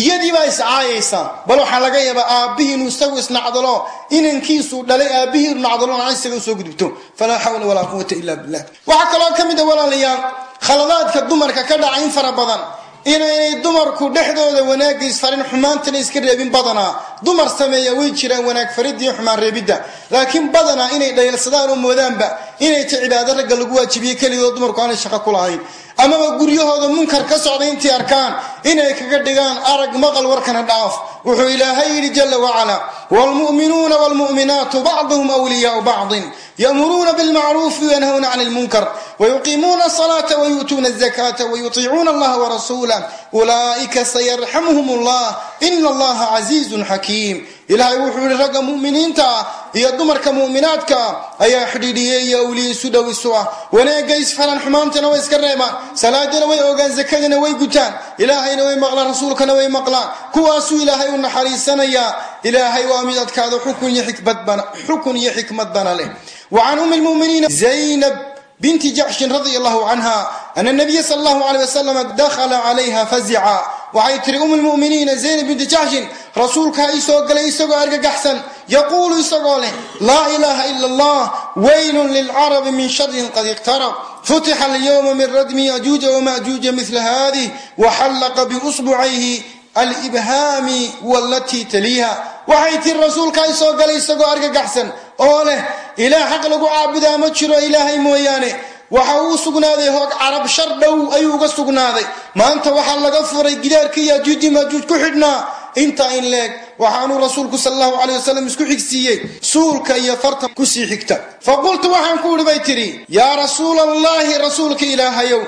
Speaker 1: iyadiibaa iscaayaysaa bal waxaa laga yaabaa aabbihii inuu isagu isnacdalo inankiisuu dhalay aabbihii nacdalo aan isaga u soo gudubto. Falaa xawla walaa quwata illa billah. Waxaa kaloo ka mid a walaalayaal khaladaadka dumarka ka dhaca in fara badan inaynay dumarku dhexdooda wanaagga isfarin xumaantana iska reebin badanaa. Dumar sameeya way jiraan wanaag faridii xumaan reebidda. Laakiin badanaa inay dhaliilsadaan oo moodaanba inay cibaado ragga lagu waajibiyey keligoo dumarku aanay shaqo ku lahayn. Amaba guryahooda munkar ka socda intii arkaan inay kaga dhigaan arag maqal warkana dhaaf. Wuxuu ilaahay yidhi jala wacala wlmu'minuuna wlmu'minaatu bacduhum wliyaau bacdin. Yamuruuna bilmacruufi wayanhawna cani lmunkar wayuqiimuuna asalaata wayu'tuuna azakaata wayutiicuuna allaha warasuula wasalam ulaaika sayarxamuhum ullah ina allaha casiizun xakiim ilaahay wuxuu yihi ragga mu'miniinta iyo dumarka mu'minaadka ayaa xidhiidhiye iyo awliye isu dhow isu ah wanaagga isfaran xumaantana way iska reebaan salaadana way ogaan zakadana way gutaan ilaahayna way maqlaan rasuulkana way maqlaan kuwaasuu ilaahay u naxariisanayaa ilaahay waa mid adkaada xukun iyo xikmad bana leh wa can um lmuminiina zaynab binti jacshin radia allahu canha ana nabiya sal allahu aley wasalam dakhala calayha fazica waxay tiri um lmuminiina zaynab binti jacshin rasuulkaa ii soo galay isagoo argagaxsan yaquulu isagoo leh laa ilaaha ila allah waylun lilcarabi min sharin qad iqtarab futixa alyowma min radmi yajuuja wamajuuja mila haadih waxallaqa biusbucayhi alibhaami walatii taliiha waxay tiri rasuulkaa isoo galay isagoo argagaxsan oo leh ilaah xaq lagu caabudaa ma jiro ilaahay mooyaane. Waxa uu sugnaaday hoog carab shar dhow ayuu uga sugnaaday. Maanta waxaa laga furay gidaarkii yajuuji maajuuj ku xidhnaa. Intaa in leeg waxaanuu rasuulku sal allahu caley wasalam isku xigsiiyey. Suulka iyo farta ku sii xigta. Faqultu waxaan ku idhi bay tidhi yaa rasuula allahi rasuulka ilaahayow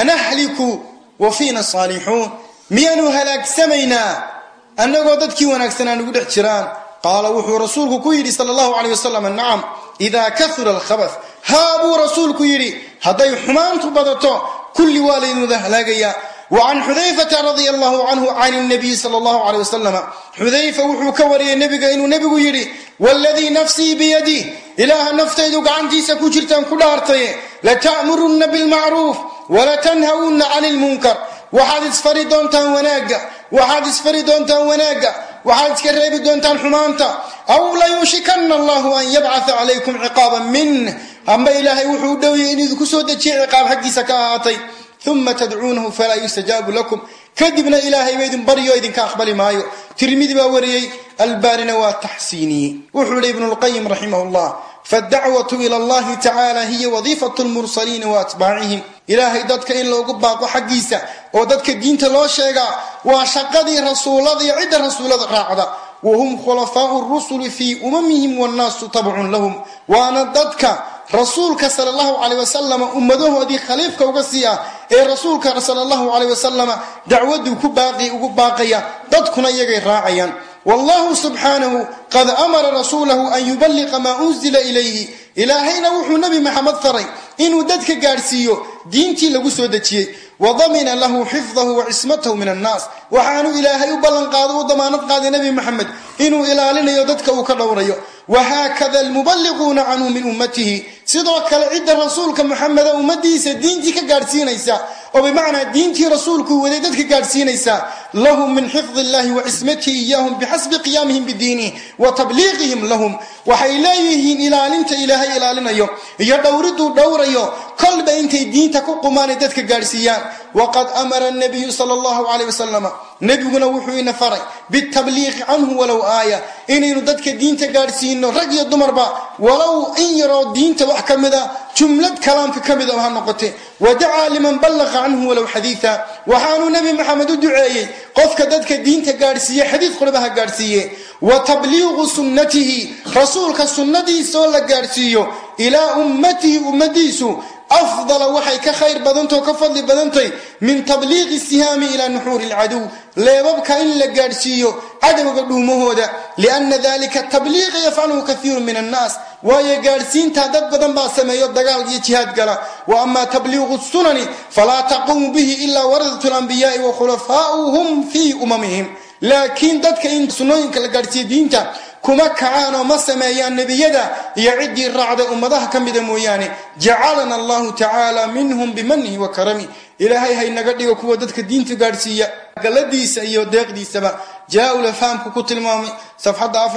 Speaker 1: anahliku wa fiina saalixuun miyaanu halaagsamaynaa annagoo dadkii wanaagsanaa nugu dhex jiraan. Qaala wuxuu rasuulku ku yidhi sal allahu caley wasalam nacam idaa kaura alkhabath. Haa buu rasuulku yidhi hadday xumaantu badato kulli waa laydinwada halaagayaa wa can xudayfata radia allahu canhu can nabiy sal allahu caley wasalam xudayfa wuxuu ka wariyey nebiga inuu nebigu yidhi waladii nafsii biyadih ilaaha naftaydu gacantiisa ku jirtaan ku dhaartaye lata'murunna bilmacruuf walatanhawunna cani lmunkar waxaad isfari doontaan wanaagga waxaad isfari doontaan wanaagga. Waxaad iska reebi doontaan xumaanta. Aw layuushikana allahu an yabcaa calaykum ciqaaban minh amba ilaahay wuxuu u dhowyay in idinku soo dejiyay ciqaab xaggiisa ka ahaatay. Uma tadcuunahu falaa yustajaabu lakum. Kadibna ilaahay ba idin baryo idinka aqbali maayo. Tirmidi baa wariyey albaanina waa taxsiiniyey wuxuu yihi ibnu lqayim raximah llah fadacwatu ila allahi tacaala hiya wadiifatu lmursaliina waatbaacihim ilaahay dadka in loogu baaqo xaggiisa oo dadka diinta loo sheegaa waa shaqadii rasuulada iyo cidda rasuulada raacda. Wahum khulafaau rusuli fii umamihim wannaasu tabcun lahum. Waana dadka rasuulka sala allahu caleyh wasalama ummadahoodii khaliifka uga sii ah ee rasuulka sala allahu caleyh wasalama dacwaduu ku baaqi ugu baaqaya dadkuna iyagay raacayaan. Wallahu subxaanahu qad amara rasuulahu an yuballiqa maa unzila ilayhi. Ilaahayna wuxuu nebi maxamed faray inuu dadka gaadhsiiyo diintii lagu soo dejiyey. Wadamina lahu xifdahu wa cismatahu min annaas. Waxaanu ilaahay u ballanqaado u damaanad qaaday nebi maxamed inuu ilaalinayo dadka uu ka dhowrayo. Wahaakada almuballiquuna canhu min ummatihi sidoo kale cidda rasuulka muxameda ummadiisa diintii ka gaadhsiinaysa oo bimacnaa diintii rasuulkuu waday dadka gaadhsiinaysa lahum min xifdi illahi wa cismatihi iyaahum bixasbi qiyaamihim bidiinih wa tabliiqihim lahum. Waxay leeyihiin ilaalinta ilaahay ilaalinayo iyo dhowriduu dhowrayo kolba intay diinta ku qumaanay dadka gaadhsiiyaan waqad amara nabiyu sala allahu caleyh wasalam nebiguna wuxuu ina faray bitabliiqi canhu walow aaya inaynu dadka diinta gaadhsiino rag iyo dumarba walow in yaroo diinta wax ka mida jumlad kalaamka ka mid ha noqote wadacaa liman ballaqa canhu walow xadiida waxaanuu nebi maxamed u duceeyey qofka dadka diinta gaadhsiiye xadiid qurba ha gaadhsiiye. Wa tabliiqu sunnatihi rasuulka sunnadiisaoo la gaadhsiiyo ilaa ummatihi ummadiisu afdala waxay ka khayr badantao ka fadli badantay min tabliiqi sihaami ilaa nuxuuri alcaduw leebabka in la gaadhsiiyo cadowga dhuumahooda lianna dalika tabliiqa yafcaluhu kaiiru min annaas waayo gaadhsiintaa dad badan baa sameeyo dagaal iyo jihaad gala wa ama tabliiqu sunani falaa taqumu bihi ilaa waradat alambiyaai wa khulafaauhum fii umamihim laakiin dadka in sunnooyinka la gaadhsiiya diinta kuma kacaan oo ma sameeyaan nebiyada iyo ciddii raacda ummadaha ka mida mooyaane. Jacalana allahu tacaala minhum bimanihi wa karami. Ilaahay haynaga dhigo kuwa dadka diinta gaadhsiiya galadiisa iyo deeqdiisaba. Jaa-ula fahamku ku tilmaamay safxadda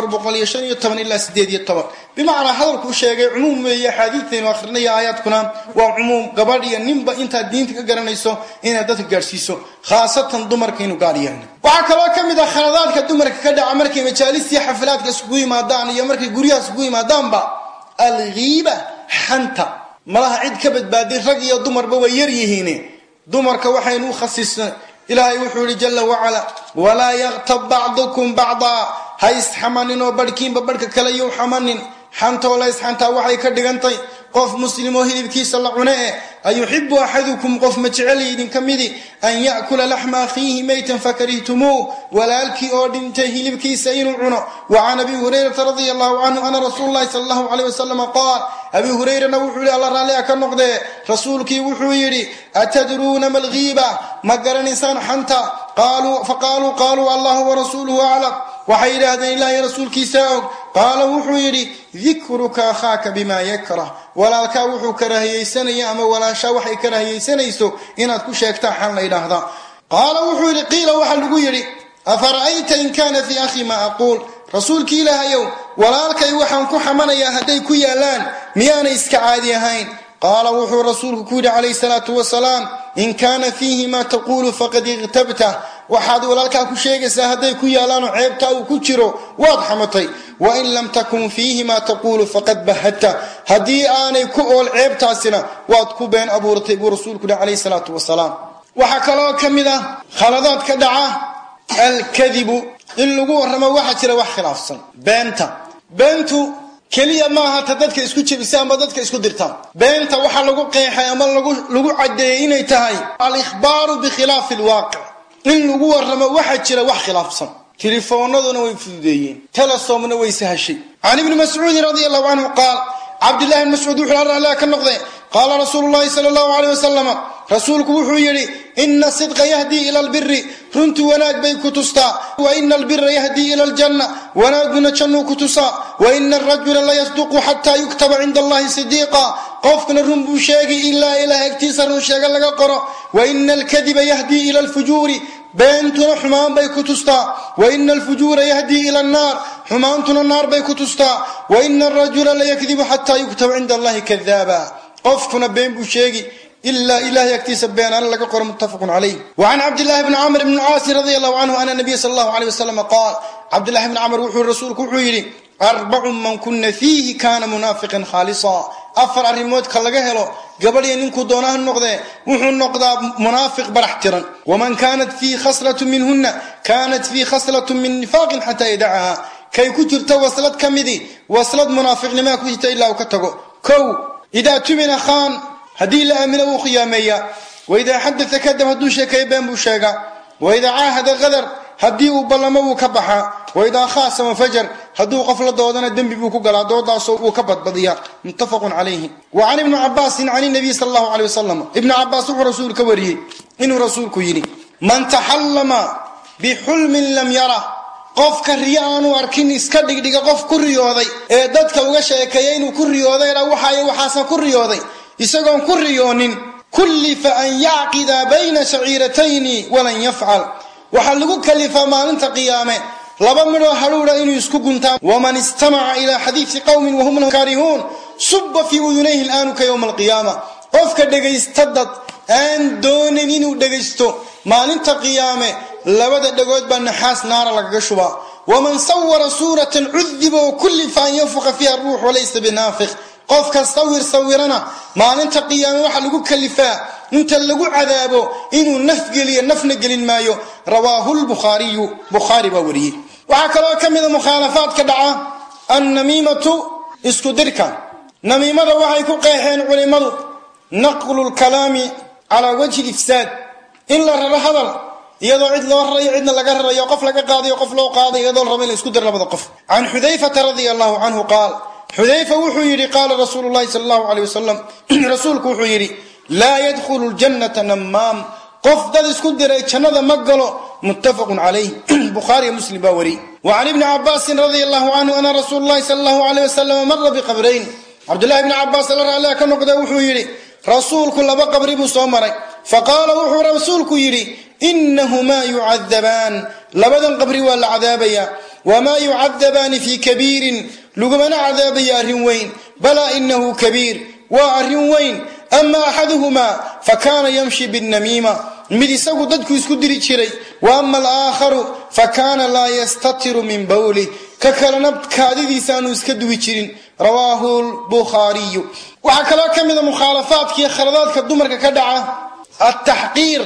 Speaker 1: bimacnaa hadalkuu sheegay cumuum weeye axaadiidtaynu akhrinaya aayaadkuna waa cumuum gabadh iyo ninba intaad diinta ka garanayso inaad dadka gaadhsiiso khaasatan dumarkaynu gaadhiyahna waxaa kaloo ka mid ah khaladaadka dumarka ka dhaca markay majaalistii xafilaadka isugu yimaadaan iyo markay guryaha isugu yimaadaanba alghiiba xanta. Malaha cid ka badbaaday rag iyo dumarba way yar yihiin dumarka waxaynu u khasisnay ilaahay wuxuu yihi jala wacala walaa yaktab bacdukum bacdaa ha isxamanin oo barhkiinba barhka kale you xamanin. Xantoo la ysxantaa waxay ka dhigantay qof muslimoo hilibkiisa la cune eh ayuxibu axadukum qof ma jecel idinka midi an yakula laxma akhiihi maytan fakarihtumuu walaalkii oo dhintay hilibkiisa inuu cuno. Wa can abi hurayrata radia allahu canhu ana rasuul lahi sal allahu aleyh wasalam qaal abi hurayrana wuxuu yihi alla raallia ka noqdee rasuulkii wuxuu yidhi atadruuna ma lghiiba ma garanaysaan xanta? Faqaaluu qaaluu allahu warasuuluhu aclam waxay yidhaahdeen ilaahay rasuulkiisaa og. Qaala wuxuu yidhi dikruka akhaaka bima yakrah. Walaalkaa wuxuu karaahiyeysanaya ama walaashaa waxay karaahiyeysanayso inaad ku sheegtaa xan la ydhaahdaa qaala wuxuu yidhi qiila waxaa lagu yidhi afara'ayta in kaana fii akhi ma aquul? Rasuulkii ilaahayow walaalkay waxaan ku xamanayaa hadday ku yaalaan miyaanay iska caadi ahayn qaala wuxuu rasuulku ku yidhi calayhi salaatu wasalaam in kaana fiihi ma taquulu faqad iqtabta waxaad walaalkaa ku sheegaysaa hadday ku yaalaanoo ceebtaa uu ku jiro waad xamatay. Wain lam takun fiihi ma taquulu faqad bahadta. Haddii aanay ku ool ceebtaasina waad ku been abuurtay buu rasuulku yihi calayhi salaatu wasalaam. Waxaa kaloo ka mid ah khaladaad ka dhaca alkadibu. In lagu warramo waxaa jira wax khilaafsan keliya maaha ta dadka isku jebisa ama dadka isku dirtaan. Beenta waxaa lagu qeexay ama lagu cadeeyey inay tahay alikhbaaru bikhilaafi alwaaqic in lagu warramo waxaa jira wax khilaafsan. Telefoonaduna way fududeeyeen. Telesomna way sahashay. Can ibni mascuudin radia allahu canhu qaal cabdillahi bn mascuud wuxuu raallia ka noqde qaala rasuulu llahi sala allahu aleyh wasalam rasuulku wuxuu yidhi ina sidqa yahdii ila albiri runtu wanaag bay ku tustaa wa ina albira yahdii ila aljanna wanaaguna jannuu ku tusaa wa ina arajula layasduqu xataa yuktaba cinda allahi sidiiqa qofkana run buu sheegay ilaa ilaah agtiisa run sheega laga qoro. Wa ina alkadiba yahdii ila alfujuuri beentuna xumaan bay ku tustaa wa ina alfujuura yahdii ila annaar xumaantuna naar bay ku tustaa wa ina arajula layakdibu xataa yuktaba cinda allahi kadaaba qofkuna been buu sheegi ilaa ilahay agtiisa beenaale laga qoro muttafaqun calayh. Wa can cabdillahi bni camr bni caasin radia allahu canhu ana nabiya sala allahu aleyh wasalam qaal cabdillahi bni camr wuxuu rasuulku wuxuu yidhi arbacun man kuna fiihi kana munaafiqan khaalisa. Afar arrimoodka laga helo gabadhiya ninkuu doonaha noqdee wuxuu noqdaa munaafiq barax tiran. Waman kanat fiihi khaslatu minhuna kanat fiihi khaslatu min nifaaqin xataa yadacaha kay ku jirto waslad ka midi waslad munaafiqnimaa ku jirta ilaa uu ka tago. Kow idaa tumina khaan haddii la aamino wuu khiyaameeyaa. Waidaa xadaa kadab hadduu sheekeeyo been buu sheegaa waidaa caahada qadar haddii uu ballamo wuu ka baxaa waidaa khaasama fajar hadduu qof la doodana dembi buu ku galaa doodaasoo wuu ka badbadiyaa. Muttafaqun calayhi. Wa can ibni cabaasin can inabiy sal allahu aley wasalam ibnu cabaas wuxuu rasuul ka wariyey inuu rasuulku yidhi man taxallama bixulmin lam yara qofka riyo aanu arkin iska dhigdhiga qof ku riyooday ee dadka uga sheekeeya inuu ku riyooday waxaay waxaasan ku riyooday. Isagoon ku riyoonin kullifa an yacqida bayna shaciiratayni walan yafcal. Waxaa lagu kalifaa maalinta qiyaame. Laba midhoo hadhuudha inuu isku guntaa waman istamaca ilaa xadiidi qowmin wahum lahu kaarihuun. Suba fii udunayhi laanuka yowma alqiyaama. Qofka dhegaysta dad aan doonin inuu dhegaysto maalinta qiyaame labada dhagood baa naxaas naara lagaga shubaa waman sawara suuratan cudiba oo kullifa an yanfuqa fiiha ruux walaysa binaafiq. Qofka sawir sawirana maalinta qiyaame waxaa lagu kalifaa inta lagu cadaabo inuu naf geliyo nafna gelin maayo. Rawaahu lbukhaariyu bukhaari baa wariyey. Waxaa kaloo ka mida mukhaalafaadka dhaca annamiimatu isku dirka namiimada waxay ku qeexeen culimmadu naqlu lkalaami calaa wajhi ifsaad. In la raro hadal iyadoo cid loo rarayo cidna laga rarayo qof laga qaadayo qof loo qaadayo iyadoo la rabo in la isku dir labada qof. Can xudayfata radia canhu qaal xudayfa wuxuu yidhi qaala rasuulu llahi sal allahu aleyh wasalam rasuulku wuxuu yidhi laa yadkhulu ljannata namaam qof dad isku diray jannada ma galo muttafaqun calayh bukhaariyo muslim baa wari wa can ibni cabaasin radia allahu canhu ana rasuulu llahi sal allahu aleyh wasalam mara biqabrayn cabdullahi bni cabaas alla raalliha ka noqda wuxuu yidhi rasuulku laba qabri buu soo maray. Faqaala wuxuu rasuulku yidhi inahumaa yucadabaan. Labadan qabri waa la cadaabayaa. Wamaa yucadabaani fii kabiirin. Lagumana cadaabaya arrin weyn. Balaa inahu kabiir. Waa arrin weyn. Ama axaduhumaa fakaana yamshi binnamiima mid isagu dadku isku diri jiray. Wa ama alaakharu fakaana laa yastatiru min bawlih ka kalena kaadidiisa aanu iska duwi jirin. Rawaahu lbukhaariyu waxaa kaloo ka mida mukhaalafaadkiiyo khaladaadka dumarka ka dhaca ataxqiir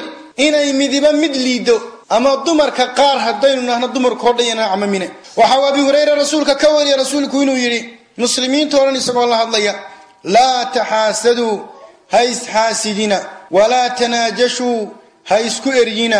Speaker 1: inay midiba mid liido ama dumarka qaar haddaynu nahno dumarkao dhan yana camamine waxau abi hureyre rasuulka ka wariya rasuulku inuu yidhi muslimiinto dhan isagoo la hadlaya laa taxaasaduu ha isxaasidina walaa tanaajashuu ha isku eryina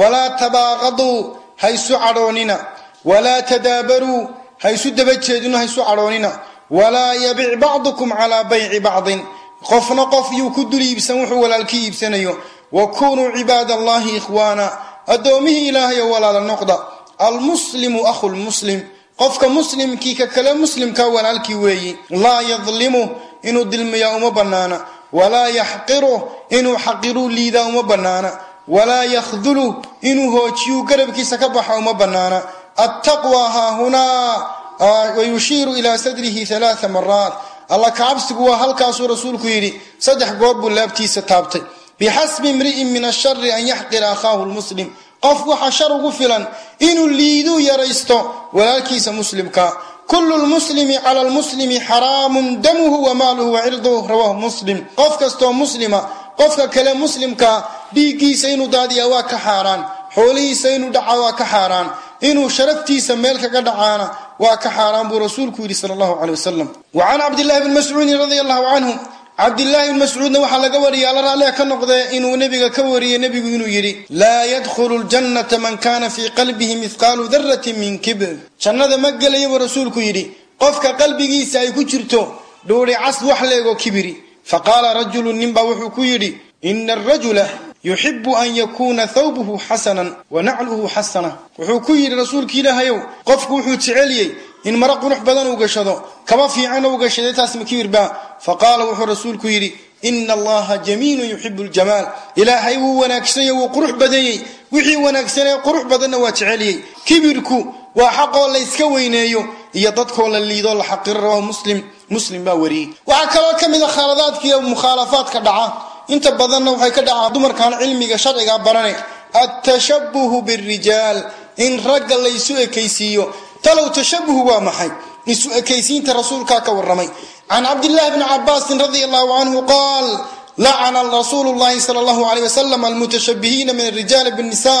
Speaker 1: walaa tabaaqaduu ha isu cadhoonina. Walaa tadaabaruu ha isu daba jeedino ha isu cadhoonina. Walaa yabic bacdukum calaa bayci bacdin. Qofna qof yuu ku dul iibsan wuxuu walaalkii iibsanayo. Wa kunuu cibaad allahi ikhwaana addoommihii ilaahayo walaala noqda. Almuslimu akhu lmuslim qofka muslimkii ka kale muslimka walaalkii weeyi. Laa yadlimu inuu dilmiyaa uma bannaana walaa yaxqiru inuu xaqiruu liidaa uma bannaana. Walaa yakhdulu inuu hoojiyuu garabkiisa ka baxa uma bannaana. Attaqwa haahunaa wayushiiru ilaa sadrihi alaaa maraat alla kacabsigu waa halkaasuu rasuulku yidhi saddex goor buu laabtiisa taabtay. Bixasbi imri'in min ashari an yaxqira akhaahu lmuslim qof waxa shar ugu filan inuu liiduu yaraysto walaalkiisa muslimka kulu lmuslimi cala lmuslimi xaraamun damuhu wa maaluhu wa cirduhu rawaahu muslim qof kastoo muslima qofka kale muslimka dhiiggiisa inuu daadiyaa waa ka xaaraan xoolihiisa inuu dhaca waa ka xaaraan inuu sharaftiisa meel kaga dhacaana waa ka xaaraan buu rasuulku yidhi sal allahu caley wasalam wa can cabdillahi bni mascuudin radia allahu canhu cabdillaahi bn mascuudna waxaa laga wariyay alla ka noqdee inuu nebiga ka wariyey nebigu inuu yidhi laa yadkhulu ljannata man kana fii qalbihi mihqaalu daratin min kibr. Jannada ma gelaya buu rasuulku yidhi qofka qalbigiisa ay ku jirto dhuuri cas wax leego kibiri. Faqaala rajulu ninbaa wuxuu ku yidhi ina arajula yuxibu an yakuuna thawbuhu xasanan wa nacluhu xasana wuxuu ku yidhi rasuulki ilaahayow qofku wuxuu jeceliyey in maro qurux badan uu gashado kaba fiicanna u gashaday taas ma kibirba faqaala wuxuu rasuulku yidhi ina allaha jamiilun yuxibu ljamaal ilaahay wuu wanaagsanyo wuu qurux badeeyey wixii wanaagsanee qurux badanna waa jeceliyey kibirku waa xaqoo la yska weyneeyo iyo dadkoo la liidoo la xaqiro rawahu muslim. Muslim baa wariyey. Waxaa kaloo ka mid a khaladaadkiiyo mukhaalafaadka dhaca. Inta badanna waxay ka dhacaa dumarkan cilmiga sharciga barane atashabuhu birijaal. In ragga laysu ekaysiiyo talow tashabuhu waa maxay? Isu ekaysiinta rasuulkaa ka waramay can cabdillaahi bni cabaasin radia allahu canhu qaal lacana rasuulu llahi sala allahu alayh wasalam almutashabihiina min alrijaali binnisa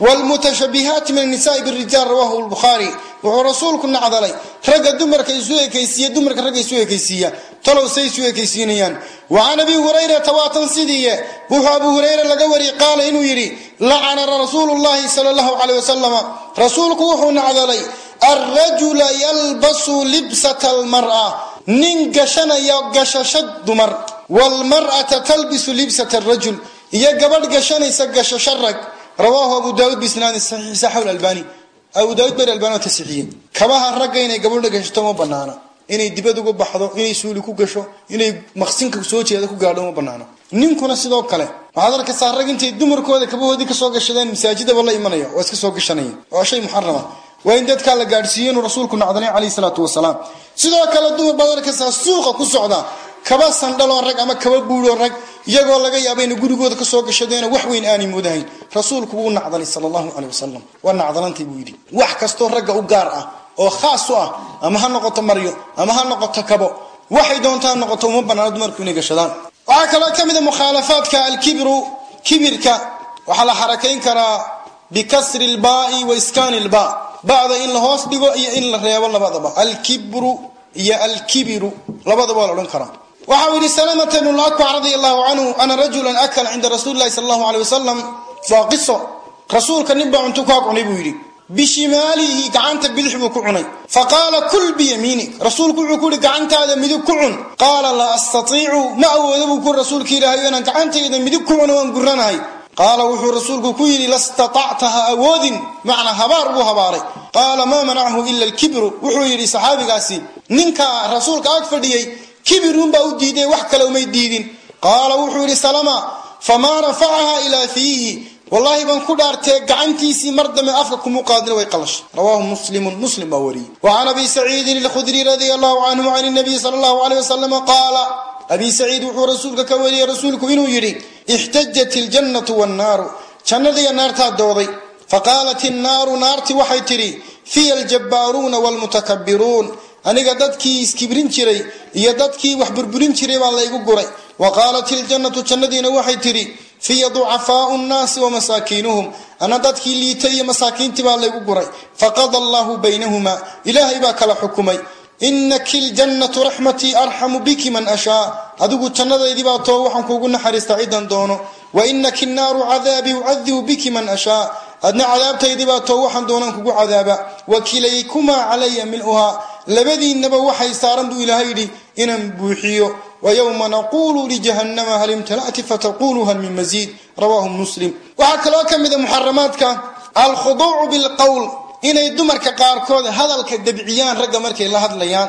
Speaker 1: wlmutashabihaati min annisaai birijaal rawahu lbukhaari wuxuu rasuulku nacdalay ragga dumarka isu ekaysiiya dumarka ragga isu ekaysiiya. Talow say isu ekaysiinayaan. Wa abi hurayrata waatan sidiiye wuxuu abu hurayra laga wariyey qaala inuu yidhi lacana rasuulu llahi sala allahu caleyh wasalama rasuulku wuxuu nacdalay alrajula yalbasu libsata almar'a nin gashanaya gashasho dumar. wlmar'ata talbisu libsata arajul iyo gabadh gashanaysa gashasho rag. rawaahu abu daauud biisnaadi saxiix saxaw albani abu daauud ber albani waa tasixiyey kabaha ragga inay gabadha gashato ma banaana inay dibad uga baxdo inay suuli ku gasho inay maqsinka soo jeeda ku gaadho ma banaano. ninkuna sidoo kale waxaad arkaysaa rag intay dumarkooda kabahoodii ka soo gashadeen masaajidaba la imanaya oo iska soo gashanaya waa shay muxarama waa in dadkaa la gaadhsiiyo inuu rasuulku nacdalay calayhi salaatu wasalaam. Sidoo kale dumar baad arkaysaa suuqa ku socda. Kaba sandhaloo rag ama kaba buudhoo rag iyagoo laga yaaba ina gurigooda ka soo gashadeeno wax weyn aanay moodahayn. Rasuulku wuu nacdalay sala allahu caley wasalam waa buu yidhi. Wax kastoo ragga u gaar ah oo khaas ah ama ha noqoto maryo ama ha noqoto kabo waxay doontaa noqoto uma banaano dumarku inay gashadaan. Waxaa kaloo ka mid a mukhaalafaadka alkibru kibirka waxaa la xarakayn karaa bikasri lbaai wa iskaani lba ba'da in la hoos dhigo iyo in la reebo labadaba. Alkibru iyo alkibiru. Labadaba waa la odhan karaa. Waxau yidhi salamata ibnu lakwac radia allahu canhu ana rajulan akala cinda rasuuli lahi sala allahu aley wasalam waa qiso. Rasuulka nin baa cunto kaa cunay buu yidhi. Bishimaalihi gacanta bidix buu ku cunay. Faqaala kul biyamiinik rasuulku wuxuu ku yihi gacantaada midig ku cun. Qaala laa astatiicu. Ma awoodo buu ku rasuulka ilaahay inaan gacantayda midig ku cuno waan guranahay qaala wuxuu rasuulku ku yidhi lastatacta ha awoodin. Macnaa habaar buu habaaray. Qaala maa manachu ila alkibru. Wuxuu yidhi saxaabigaasi ninka rasuulka ag fadhiyey kibirunbaa u diiday wax kale umay diidin. Qaala wuxuu yidhi salama famaa rafacaha ilaa fiihi. Wallaahi baan ku dhaartee gacantiisii mar dambe afka kumu qaadina way qalashay. Rawaahu muslimun muslim baa wariyey. Wa can abi saciidin alkhudri radia allahu canhu can nabiyi sala allahu aleyh wasalama qaala abi saciid wuxuu rasuulka ka wariyey rasuulku inuu yidhi ixtajat iljannatu wannaaru. Jannadiiyo naartaa dooday. Faqaalat innaaru naarti waxay tidhi fiya aljabbaaruuna waalmutakabbiruun aniga dadkii iskibrin jiray iyo dadkii wax burburin jiray baa laygu guray. Wa qaalat iljannatu jannadiina waxay tidhi fiya ducafaau nnaasi wa ana dadkii liitay iyo masaakiintii baa laygu guray. Faqada allahu baynahumaa ilaahay baa kala xukumay inaki ljannatu raxmatii arxamu biki man ashaa adigu jannadaydii baa too waxaan kuugu naxariistaa cidan doono. Wa inaki naaru cadaabii ucadibu biki man ashaa adna cadaabtaydii baa too waxaan doonaan kugu cadaaba. Wa kilaykumaa calaya mil'uhaa. Labadiinnaba waxay saaran buu ilaahay yidhi inaan buuxiyo. Wa yowma naquulu lijahannama hal imtala'ti fataqulu hal min masiid rawaahu muslim. Waxaa kaloo ka mid a muxaramaadka alkhuduucu bilqowl inay dumarka qaarkood hadalka debciyaan ragga markay la hadlayaan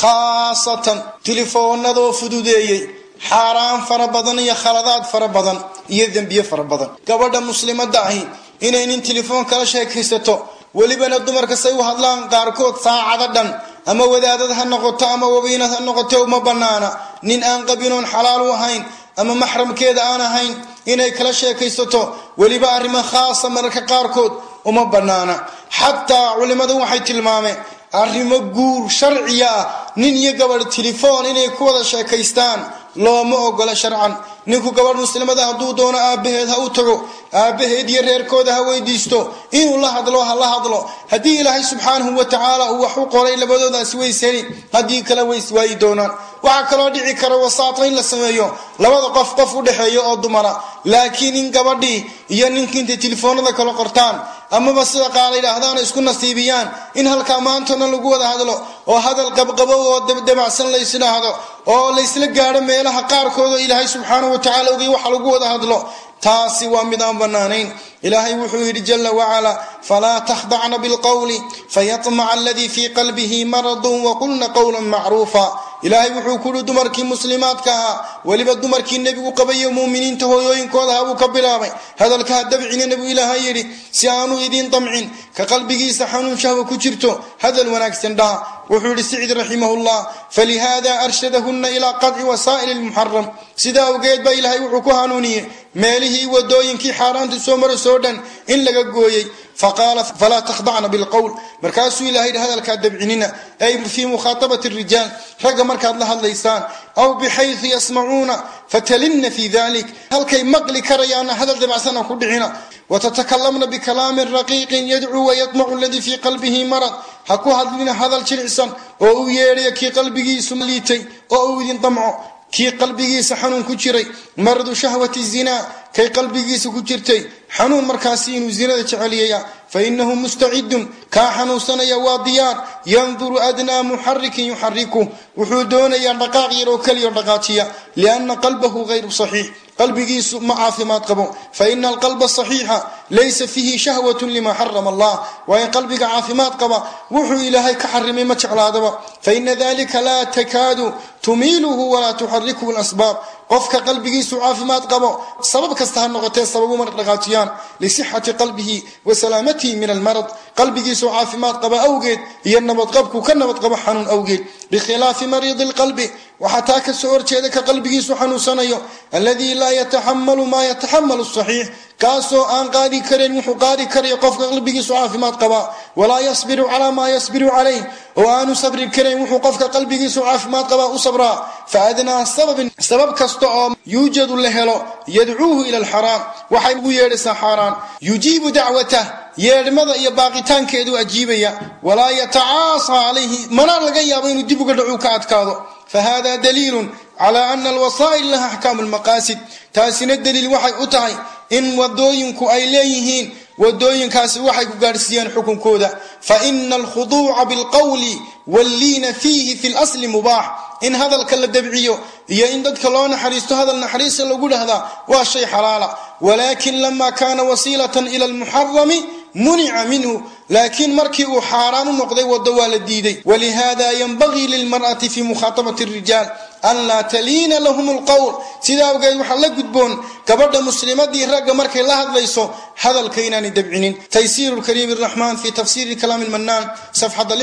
Speaker 1: khaasatan tilifoonadoo fududeeyey xaaraan fara badan iyo khaladaad fara badan iyo dembiye fara badan. Gabadha muslimadda ahi inay nin tilifoon kala sheekaysato welibana dumarka say u hadlaan qaarkood saacado dhan ama wadaadad ha noqoto ama wabiinad ha noqoto uma banaana nin aan qabinoon xalaal u ahayn ama maxramkeeda aan ahayn inay kala sheekaysato weliba arrimo khaasa mararka qaarkood uma banaana xataa culimmadu waxay tilmaameen arrimo guur sharciya ah nin iyo gabadh tilifoon inay ku wada sheekaystaan looma ogola sharcan. Ninku gabadh muslimada hadduu doono aabbaheed ha u tago aabbaheed iyo reerkooda ha weydiisto. Inuu la hadlo ha la hadlo. Haddii ilaahay subxaanahu wa tacaala uu wax u qoray labadoodaasi ways heli. Haddii kale ways waayi doonaan waxaa kaloo dhici kara wasaata in la sameeyo. Labada qof qof u dhexeeya oo dumara. Laakiin in gabadhii iyo ninki intay telefoonada kala qortaan amaba sida qaala yidhaahdaana isku nasiibiyaan. In halkaa maantana lagu wada hadlo oo hadal qabqabo oo dabacsan laysdhaahdo oo laysla gaadho meelaha qaarkood oo ilaahay subxaanahu wa tacala ogay waxa lagu wada hadlo. Taasi waa mid aan banaanayn ilaahay wuxuu yidhi jala wacala falaa takhdacna bilqowli fayamaca aladii fii qalbihi maradun waqulna qowla macruufa ilaahay wuxuu ku yihi dumarkii muslimaadka ahaa weliba dumarkii nebigu qabayo muminiinta hooyooyinkooda habuu ka bilaabay. Hadalka ha dabcina nebigu ilaahay yidhi si aanu idiin damcin ka qalbigiisa xanuun shahwa ku jirto hadal wanaagsan dhaha. Wuxuu yihi sicid raximahullah falihada arshadahunna ilaa qadci wasaa'ili lmuxaram sidaa awgeed baa ilaahay wuxuu ku hanuuniyey meelihii wadooyinkii xaaraanta soo marasoo dhan in laga gooyey faqaala falaa takhdacna bilqowl markaasuu ilahay yidhi hadalkaa dabcinina ay fii mukhaatabati rijaal ragga markaad la hadlaysaan aw bixayu yasmacuuna fatalinna fi dalik halkay maqli karayaana hadal dabacsan ku dhicina watatakalamna bikalaamin raqiiqin yadcuu wayadmacu aladii fii qalbihi marad. Ha ku hadlina hadal jilicsan oo uu yeedhayo kii qalbigiisu liitay oo uu idin damco kii qalbigiisa xanuun ku jiray maradu shahwati zinaa kay qalbigiisa ku jirtay xanuun markaasi inuu zinada jeceliyaya fainahu mustacidun kaa xanuunsanaya waa diyaar yanduru adnaa muxarikin yuxariku wuxuu doonayaa dhaqaaq yar oo keliya dhaqaajiya lianna qalbahu hayru saxiix qalbigiisu ma caafimaad qabo. Faina alqalba saxiixa laysa fiihi shahwat lima xarama allah. Waayo qalbiga caafimaad qaba wuxuu ilaahay ka xarimay ma jeclaadaba. Faina dalika laa takaadu tumiiluhu walaa tuxarikuhu lasbaab qofka qalbigiisu caafimaad qabo sabab kasta ha noqotee sababu mar dhaqaajiyaan. Lisixati qalbihi wa salaamatihi min almarad. Qalbigiisu caafimaad qaba awgeed iyo nabadqabku ka nabadqabo xanuun awgeed. Bikhilaafi mariidi lqalbi waxaa taa ka soo horjeeda ka qalbigiisu xanuunsanayo. Alladii laa yataxamalu maa yataxamalu saxiix kaasoo aan qaadi karayn wuxuu qaadi karayo qofka qalbigiisu caafimaad qabaa walaa yasbiru calaa maa yasbiru calayh oo aanu sabri karayn wuxuu qofka qalbigiisu caafimaad qabaa u sabraa fa adnaa sababin sabab kasta oo yuujadu la helo yadcuuhu ila alxaraam waxay ugu yeedhaysaa xaaraan yujiibu dacwatah yeedhmada iyo baaqitaankeedu ajiibaya walaa yatacaasa calayhi mana laga yaabo inuu dib uga dhacuu ka adkaado fahada daliilun calaa ana alwasaa'il laha axkaamu lmaqaasid taasina daliil waxay u tahay in wadooyinku ay leeyihiin wadooyinkaasi waxay ku gaadhsiiyeen xukunkooda. Faina alkhuduuca bilqowli walliina fiihi fi lasli mubaax. In hadalka la dabciyo iyo in dadka loo naxariisto hadal naxariisa lagu dhahdaa waa shay xalaala. Walakin lama kana wasiilatan ila almuxarami munica minhu. Laakiin markii uu xaaraan u noqday wado waa la diiday. Walihada yanbagii lilmar'ati fi mukhaatabati rijaal an laa taliina lahum lqowl sidaa awgeed waxaa la gudboon gabadha muslimadii ragga markay la hadlayso hadalka inaanay dabcinin taysiir lkariim raxmaan fi tafsiiri kalaam lmanaan safxada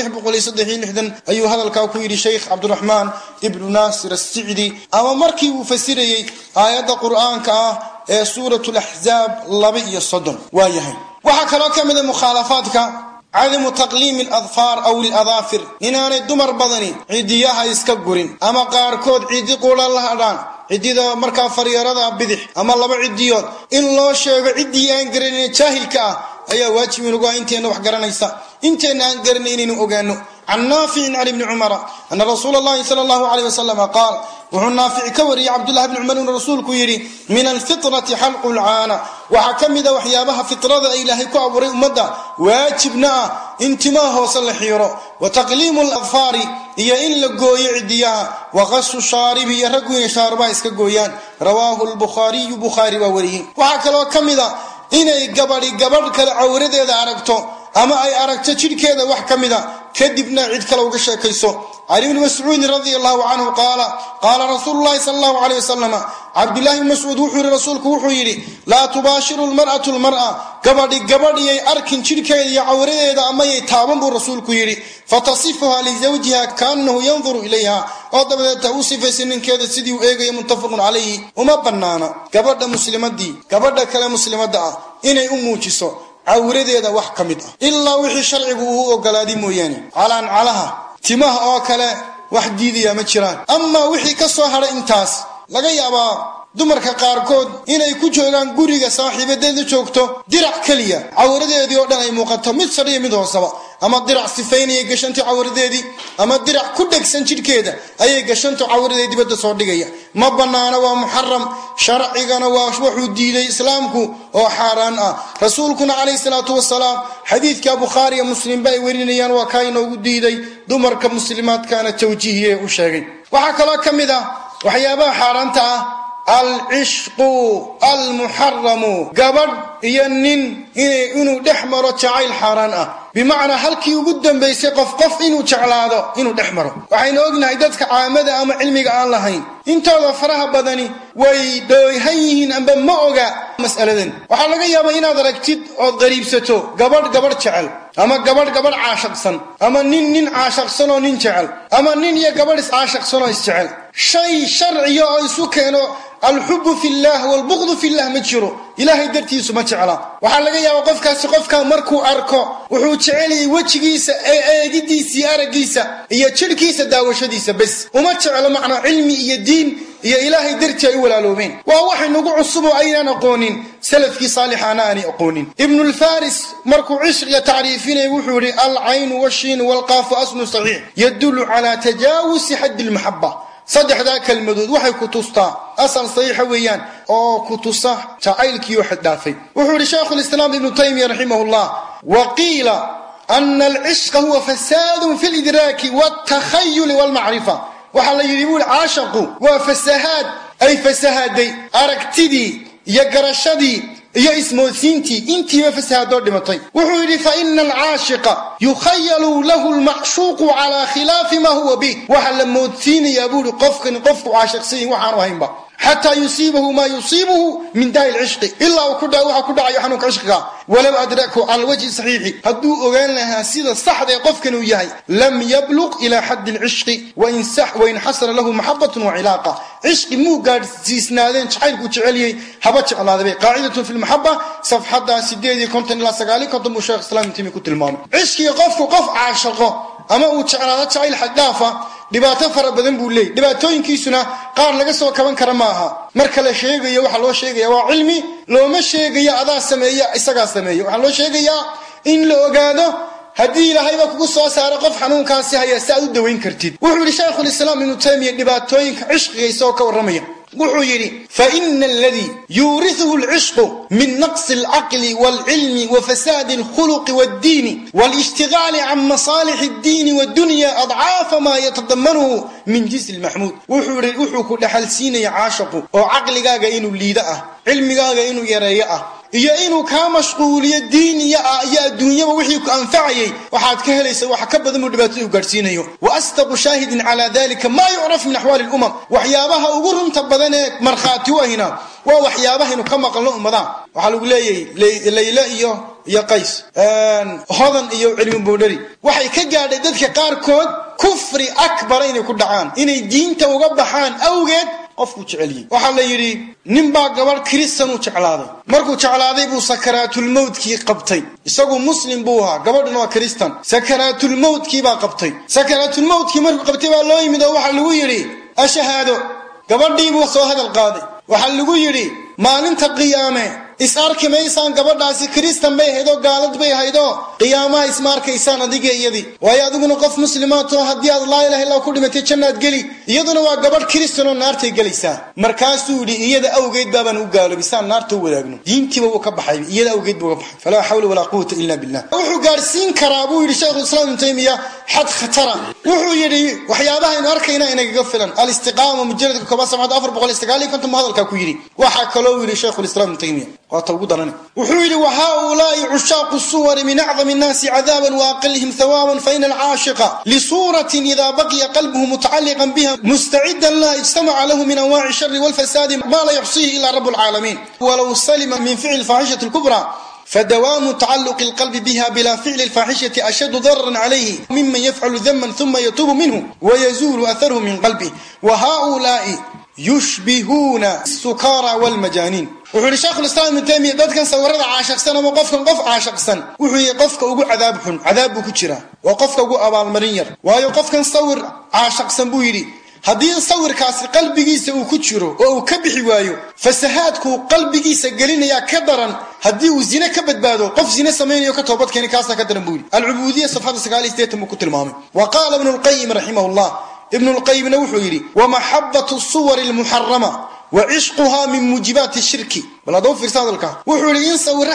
Speaker 1: ayuu hadalkaa ku yidhi sheykh cabdiraxmaan ibnu naasir asicdi ama markii uu fasirayey aayadda qur'aanka ah ee suurat laxzaab laba iyo soddon waa yahay waxaa kaloo ka mida mukhaalafaadka cadamu taqliimi aladfaar aw iladaafir inaanay dumar badani cidiyaha iska gurin. Ama qaarkood cidi qura la hadhaan cidida markaa faryarada bidix ama laba cidiyood. In loo sheego ciddii aan garanayna jaahilka ah ayaa waajib inugu ah inteenna wax garanaysa. Inteenna aan garanay ogaano can naaficin can ibni cumara ana rasuula allahi sala allahu aleyh wasalama qaal wuxuu naafic ka wariyey cabdullahi bni cumar inuu rasuulku yidhi min alfitrati xalqu lcaana waxaa ka mida waxyaabaha fitrada ee ilaahay ku abuuray ummadda waajibna ah in timaha hoose la xiiro wa taqliimu ladfaari iyo in la gooyo cidiyaha wa qasu shaaribi iyo raggu inay shaarbaha iska gooyaan rawaahu lbukhaariyu bukhaari baa cawradeeda aragto ama ay aragto jidhkeeda wax ka mida kadibna cid kale uga sheekayso. Can ibni mascuudin radia allahu canhu qaala qaala rasuulu llahi sala allahu aleyh wasalam cabdullahi bni mascuud wuxuu yihi rasuulku wuxuu yidhi laa tubaashiru lmar'atu lmar'a gabadhi gabadhiyay arkin jidhkeeda iyo cawradeeda amayay taaban buu rasuulku yidhi. Fatasifuha lisawjiha kaanahu yanduru ilayha. Oo dabadeeta u sifaysa ninkeeda sidii uu eegayo muttafaqun calayhi uma bannaana gabadha muslimadii gabadha kale muslimadda ah inay u muujiso cawradeeda wax ka mid ah. Ilaa wixii sharcigu uu ogolaaday mooyaane. Calaancalaha timaha oo kale wax diidaya ma jiraan. Amaa wixii ka soo hadhay intaas laga yaabaa dumarka qaarkood inay ku joogaan guriga saaxiibadeeda joogto dirac keliya. Cawradeedii oo dhan ay muuqato mid sariya mid hoosaba ama dirac sifaynaya gashanto cawradeedii ama dirac ku dhegsan jidhkeeda ayay gashanto cawradeed dibadda soo dhigaya. Ma bannaana waa muxaram sharcigana waa wuxuu diiday islaamku oo xaaraan ah. Rasuulkuna calayhi salaatu wasalaam xadiidka bukhaariya muslimba ay werinayaan waa kaa inoogu diiday dumarka muslimaadkana tawjiihiye u sheegay. Waxaa kaloo ka mid ah waxyaabaha xaaraanta ah alcishqu almuxaramu gabadh iyo nin inuu dhex maro jacayl xaaraan ah bimacnaa halkii ugu dambaysay qof qof inuu jeclaado inuu dhex maro. Waxaynu ognahay dadka caamada ama cilmiga aan lahayn. Intooda faraha badani way dhooyhan yihiin amba ma oga mas'aladan. Waxaa laga yaabaa inaad aragtid ood qariibsato gabadh gabadh jecel ama gabadh gabadh caashaqsan ama nin nin caashaqsanoo nin jecel ama nin iyo gabadh iscaashaqsanoo isjecel shay sharciya oo isu keeno alxubu fi llah walbuqdu fi llah ma jiro. Ilaahay dartiisu ma jecla. Waxaa laga yaabaa qofkaasi qofkaa markuu arko wuxuu jeceliyay wejigiisa ee eegidiisa iyo araggiisa iyo jidhkiisa daawashadiisa bes. Uma jeclo macnaa cilmi iyo diin iyo ilaahay dartii ay u walaaloobeen waa waxay nagu cusub oo aynaan aqoonin salafkii saalixaana aanay aqoonin. Ibnulfaris markuu cishqiga tacriifinaya wuxuu yihi alcaynu washiin walqaafu aslu saxiix. Yadullu calaa tajaawusi xaddi lmaxaba saddexdaa kelmadood waxay ku tustaa asal saxiixa weeyaan oo ku tusa jacaylkiioo xaddhaafay wuxuu yihi shaykhulislaam ibnu taymiya raximah llah wa qiila ana alcishqa huwa fasaadun fi lidraaki waltakhayuli walmacrifa waxaa la yidhi buuhi caashaqu waa fasahaad. Ay fasahaaday aragtidii iyo garashadii iyo ismoodsiintii intiiba fasahaadoo dhimatay. Wuxuu yidhi fa ina alcaashiqa yukhayalu lahu lmacshuuqu calaa khilaafi ma huwa bih waxaa la moodsiinayaa buuhi qofkani qofku caashiqsanyi waxaanu haynba xataa yusiibahu maa yusiibuhu min daa'i lcishqi ilaa uu waxa ku dhacayo xanuunka cishqiga walow adrakahu cala alwajhi saxiixi hadduu ogaan lahaa sida saxda ee qofkan uu yahay lam yabluq ilaa xaddi lcishqi wain lahu maxabatun wacilaaqa cishqi muu gaadhsiisnaadeen jacaylkuu jeceliyey haba jeclaadabay qaacidatun fi lmaxaba safxadda sideed iyo konton ilaa sagaal iyo konton buu sheekh islam ibn taymiya ku tilmaamay. Cishqiga qofku qof caashaqo ama uu jeclaado jacayl xaddhaafa dhibaato fara badan buu leeyay. Dhibaatooyinkiisuna qaar laga soo kaban kara ma aha marka la sheegayo waxaa loo sheegaya waa cilmi looma sheegayo adaa sameeya isagaa sameeya. Waxaa loo sheegayaa in la ogaado haddii ilaahayba kugu soo saaro qof xanuunkaasi haya si aad u dawayn kartid. Wuxuu yidhi shaykhulislaam ibnu taymiya dhibaatooyinka cishqiga isagoo ka warramaya wuxuu yidhi faina aladii yuuriثuhu اlcishqu min naqsi اlcaqli wاlcilmi wafasaadi اlkhuluqi wاddiini wاlاshtigaali can masaalix اddiini wاdunya adcaafa maa yatadamanuhu min jinsi اlmaxmuud wuxuu yihi wuxuu ku dhaxalsiinaya caashaqu oo caqligaaga inuu liido ah cilmigaaga inuu yareeyo ah iyo inuu kaa mashquuliyo ah iyo adduunyaba wixii ku anfacayay waxaad ka helaysa wax ka badan buu dhibaatada u gaadhsiinayo. Wa asdaqu shaahidin calaa dalika maa yucraf min axwaali lumam waxyaabaha ugu runta badan ee markhaati u ahina waa waxyaabahaynu ka maqalno ummadaha waxaa lagu leeyahay layle iyo iyo qays. Hodan iyo cilmi boodhari waxay ka gaadhay dadka qaarkood kufri akbara inay ku dhacaan inay diinta uga baxaan awgeed qofkuu jeceliyey waxaa la yidhi ninbaa gabadh kiristan uu jeclaaday. Markuu jeclaaday buu sakaraatulmowtkii qabtay. Isagu muslim buu ahaa gabadhuna waa kiristan. Sakaraatulmowtkii baa qabtay. Sakaraatulmowtkii markuu qabtay baa loo yimid oo waxaa lagu yidhi ashahaado gabadhii buu soo hadal qaaday. Waxaa lagu yidhi maalinta qiyaame is arki maysaan gabadhaasi kiristan bay ahayd oo gaalad bay ahayd oo qiyaamaha isma arkaysaan adiga iyadii. Waayo adiguna qof muslimaatoo haddii aad laa ilaha illa ku dhimatay jannaad geli iyaduna waa gabadh kiristan oo naartay gelaysaa markaasuu yidhi iyada awgeed baabaan u gaaloobay saan naarta u wadaagno. Diintiiba wuu ka baxay iyada awgeed buu ka baxay. Falaa xawla walaa quwata illa billah. Wuxuu gaadhsiin karaa buu yidhi sheikhu islam ibnu taymiya xad khatara. Wuxuu yidhi waxyaabahaynu arkayna inagaga filan. Alistiqaama mujaladka koobaad sabxad afar boqol sagaal iyo konton buu hadalkaa ku yidhi. Waxaa kaloo yidhi sheikhu lislam ibnu taymiya waata ugu daran wuxuu yidhi wahaulaai cushaaqu suwari min acdami nnaasi cadaaban waaqilihim hawaaban faina alcaashiqa lisuuratin ida baqiya qalbuhu mutacalliqan biha mustacidan laha ijtamaca lahu min anwaaci shari walfasaadi ma la yuxsiihi ila rab lcaalamiin walow salima min ficli faaxishati lkubra fdawaamu tacaluqi اlqalbi biha bila ficli اlfaaxishati ashadu dararan calayhi miman yafcalu daman uma yatuubu minhu wayazuulu aharhu min qalbih wahaulaai yushbihuuna sukara wاlmajaaniin wuxuu yihi sheekhu islam ibnu taymiya dadkan sawirada caashaqsan ama qofkan qof caashaqsan? Wuxuu yihi qofka ugu cadaab xun cadaab buu ku jiraa waa qofka ugu abaalmarin yar. Waayo qofkan sawir caashaqsan buu yidhi haddii sawirkaasi qalbigiisa uu ku jiro oo uu ka bixi waayo fasahaadkuu qalbigiisa gelinayaa ka daran haddii uu zine ka badbaado qof zine samaynayo ka toobadkeeni kaasaa ka daran buu yidhi. Alcubuudiya safxada sagaal iyo sideetan buu ku tilmaamay. Wa qaala ibnu lqayim raximah llah ibnu lqayimna wuxuu yidhi wamaxabatu suwari lmuxarama wa cishquhaa min muujibaati shirki. Bal haddau fiirsa hadalkaa wuxuu yidhi in sawiro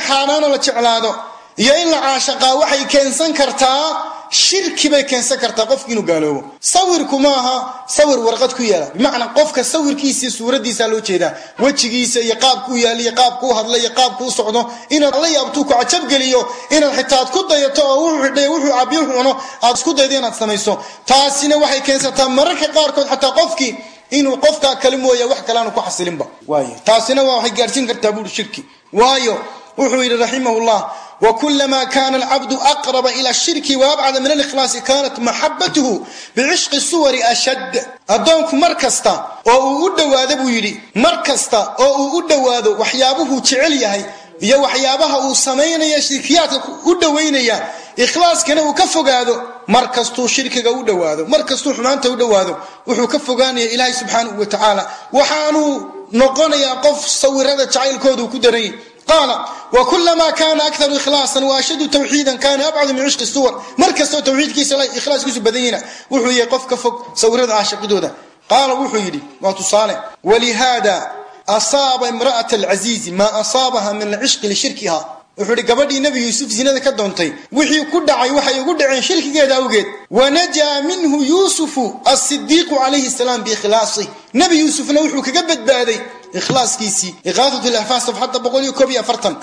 Speaker 1: la jeclaado iyo in la caashaqaa waxay keensan kartaa shirki bay keensan kartaa qofki inuu gaaloobo. Sawirku ma aha sawir warqad ku yaalla. Bimacnaa qofka sawirkiisa suuradiisa loo jeedaa. Wejigiisa iyo qaabku u yaalla iyo qaabku u hadla iyo qaabku u socdo inaad la yaabtuu ku cajabgeliyo inaad xitaa ku dayato oo wuxuu xidhay wuxuu cabiyo cuno aad isku daydo inaad samayso. Taasina waxay keensataa mararka qaarkood xataa qofkii inuu qofka kale mooya wax kale ku xasilinba. Waayo. Taasina waa waxay gaadhsiin kartaa buuri shirki. Waayo wuxuu yidhi raximahu llah wkulama kana alcabdu aqraba ila shirki waabcada min alikhlaasi kanat maxabatuhu bicishqi suwari ashad. Addoonku mar kasta oo uu u dhowaado buu yidhi mar kasta oo uu u dhowaado waxyaabuhu jecel yahay iyo waxyaabaha uu samaynaya shirkiyaadka u dhowaynaya ikhlaaskana uu ka fogaado mar kastuu shirkiga u dhowaado mar kastuu xumaanta u dhowaado wuxuu ka fogaanaya ilaahay subxaanahu wa tacaala. Waxaanuu noqonayaa qof sawirada jacaylkoodu ku daranyay qaala wkulamaa kaana akaru ikhlaasan waashadu tawxiidan kaana abcadu min cishqi suwar. Mar kastoo tawxiidkiisa la ikhlaaskiisu badanyina wuxuu yahay qof ka fog sawirada caashiqidooda qaala wuxuu yidhi waa tusaale. Walihaada asaaba imra'ata alcasiizi maa asaabaha min cishqi lishirkiha wuxuu hi gabadhii nebi yuusuf zinada ka doontay wixii ku dhacay waxay ugu dhaceen shirkigeeda awgeed. Wanajaa minhu yuusufu asidiiqu calayhi salaam biikhlaasih nebi yuusufna wuxuu kaga badbaaday ikhlaaskiisii iqaasat lahfaa safxadda boqol iyo koob iyo afartan.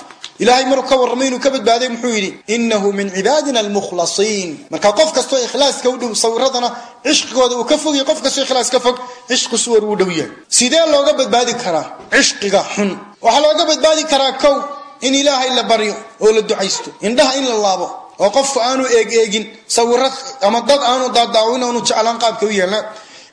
Speaker 1: Ilaahay maruu ka warramay inuu ka badbaaday muxuu yidhi inahu min cibaadina almukhlasiin. Marka qof kastoo ikhlaaska u dhow sawiradana cishqigooda uu ka fogyahy qof kastoo ikhlaas ka fog cishqi suwar uu dhow yahay. Sidee looga badbaadi karaa? Cishqiga xun. Waxaa looga badbaadi karaa kow in ilaahay la baryo oo la ducaysto indhaha in la laabo oo qofku aanu eeg eegin sawiro ama dad aanu daadaawin aanu jeclaan qaabka u yeelna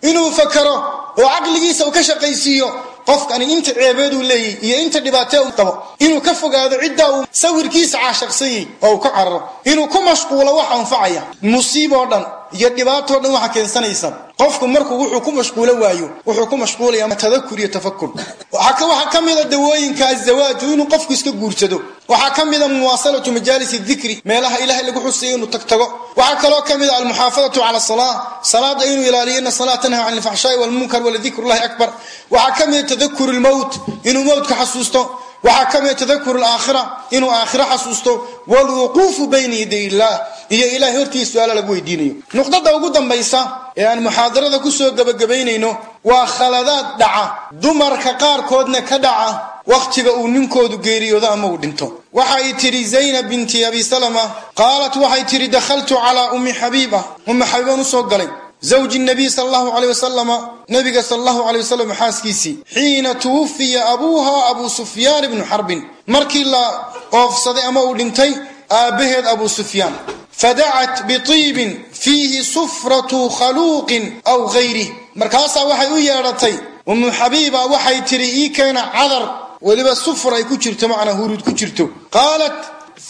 Speaker 1: inuu fakaro oo caqligiisa uu ka shaqaysiiyo qofkani inta ceebeeduu leeyahy iyo inta dhibaatee u qabo inuu ka fogaado ciddaa uu sawirkiisa caashaqsanyay oo uu ka cararo inuu ku mashquulo wax anfacaya musiiboo dhan iyo dhibaatoo dhan waxa keensanaysa. Qofku markuu wuxuu ku mashquulo waayo wuxuu ku mashquulaya tadakur iyo tafakur waxaa ka mida dawooyinka azawaaju inuu qofku iska guursado waxaa ka mida muwaasalatu majaalis dikri meelaha ilahay lagu xusayo inuu tagtago waxaa kaloo ka mida almuxaafadatu cala salaa salaada inuu ilaaliyo ina salaa tanha can alfaxshaai walmunkar waladikrullahi akbar. Waxaa ka mida tadakur lmowt inuu mowtka xasuusto waxaa ka mida tadakur alaakhira inuu aakhiro xasuusto walwuquufu bayna yaday illah iyo ilahay hortiisa su'aala lagu weydiinayo. Nuqdada ugu dambaysa ee aan muxaadarada ku soo gebagabaynayno waa khaladaad dhaca. Dumarka qaarkoodna ka dhaca wakhtiga uu ninkoodu geeriyoodo ama uu dhinto. Waxay tidhi zaynab binti abi salama qaalat waxay tidhi dakhaltu calaa ummi xabiiba ummi xabiibaan u soo galay zawji nabiy sal allahu aleyh wasalama nabiga sal allahu aley wasalam xaaskiisii xiina tuwufiya abuuha abuu sufyaan ibnu xarbin markii la oofsaday ama uu dhintay aabbaheed abuu sufyaan. Fadacat biiibin fiihi sufratu khaluuqin aw hayrih markaasaa waxay u yeedhatay ummu xabiiba waxay tidhi ii keena cadar. Weliba sufur ay ku jirto macnaa huruud ku jirto. Qaalat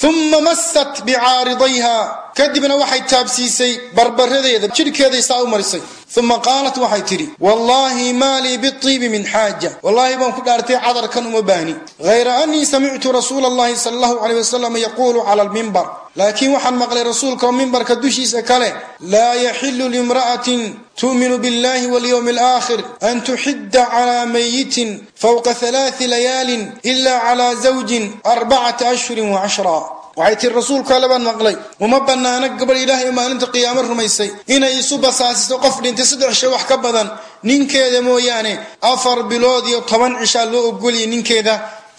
Speaker 1: uma massat bicaaridayha kadibna waxay taabsiisay barbaradeeda jidhkeeday saa u marisay. Uma qaalat waxay tidhi wallaahi maa lii biibi min xaaja. Wallaahi baan ku dhaartay cadarkan uma baahni. Hayra anii samictu rasuula allahi sala allahu aleyh wasalam yaquulu cala almimbar laakiin waxaan maqlay rasuulka oo mimbarka dushiisa kale laa yaxilu limra'atin tu'minu billahi walyowmi alaakhir an tuxidda calaa mayitin fowqa halaati layaalin ila calaa zawjin arbacata ashhurin wa cashra waxay tiri rasuulku alle baan maqlay. Uma bannaana gabadh ilaahay maalinta qiyaamo rumaysay. Inay isu basaasiso qof dhintay saddex shay wax ka badan. Ninkeeda mooyaane afar bilood iyo toban cishaa loo ogoliyay ninkeeda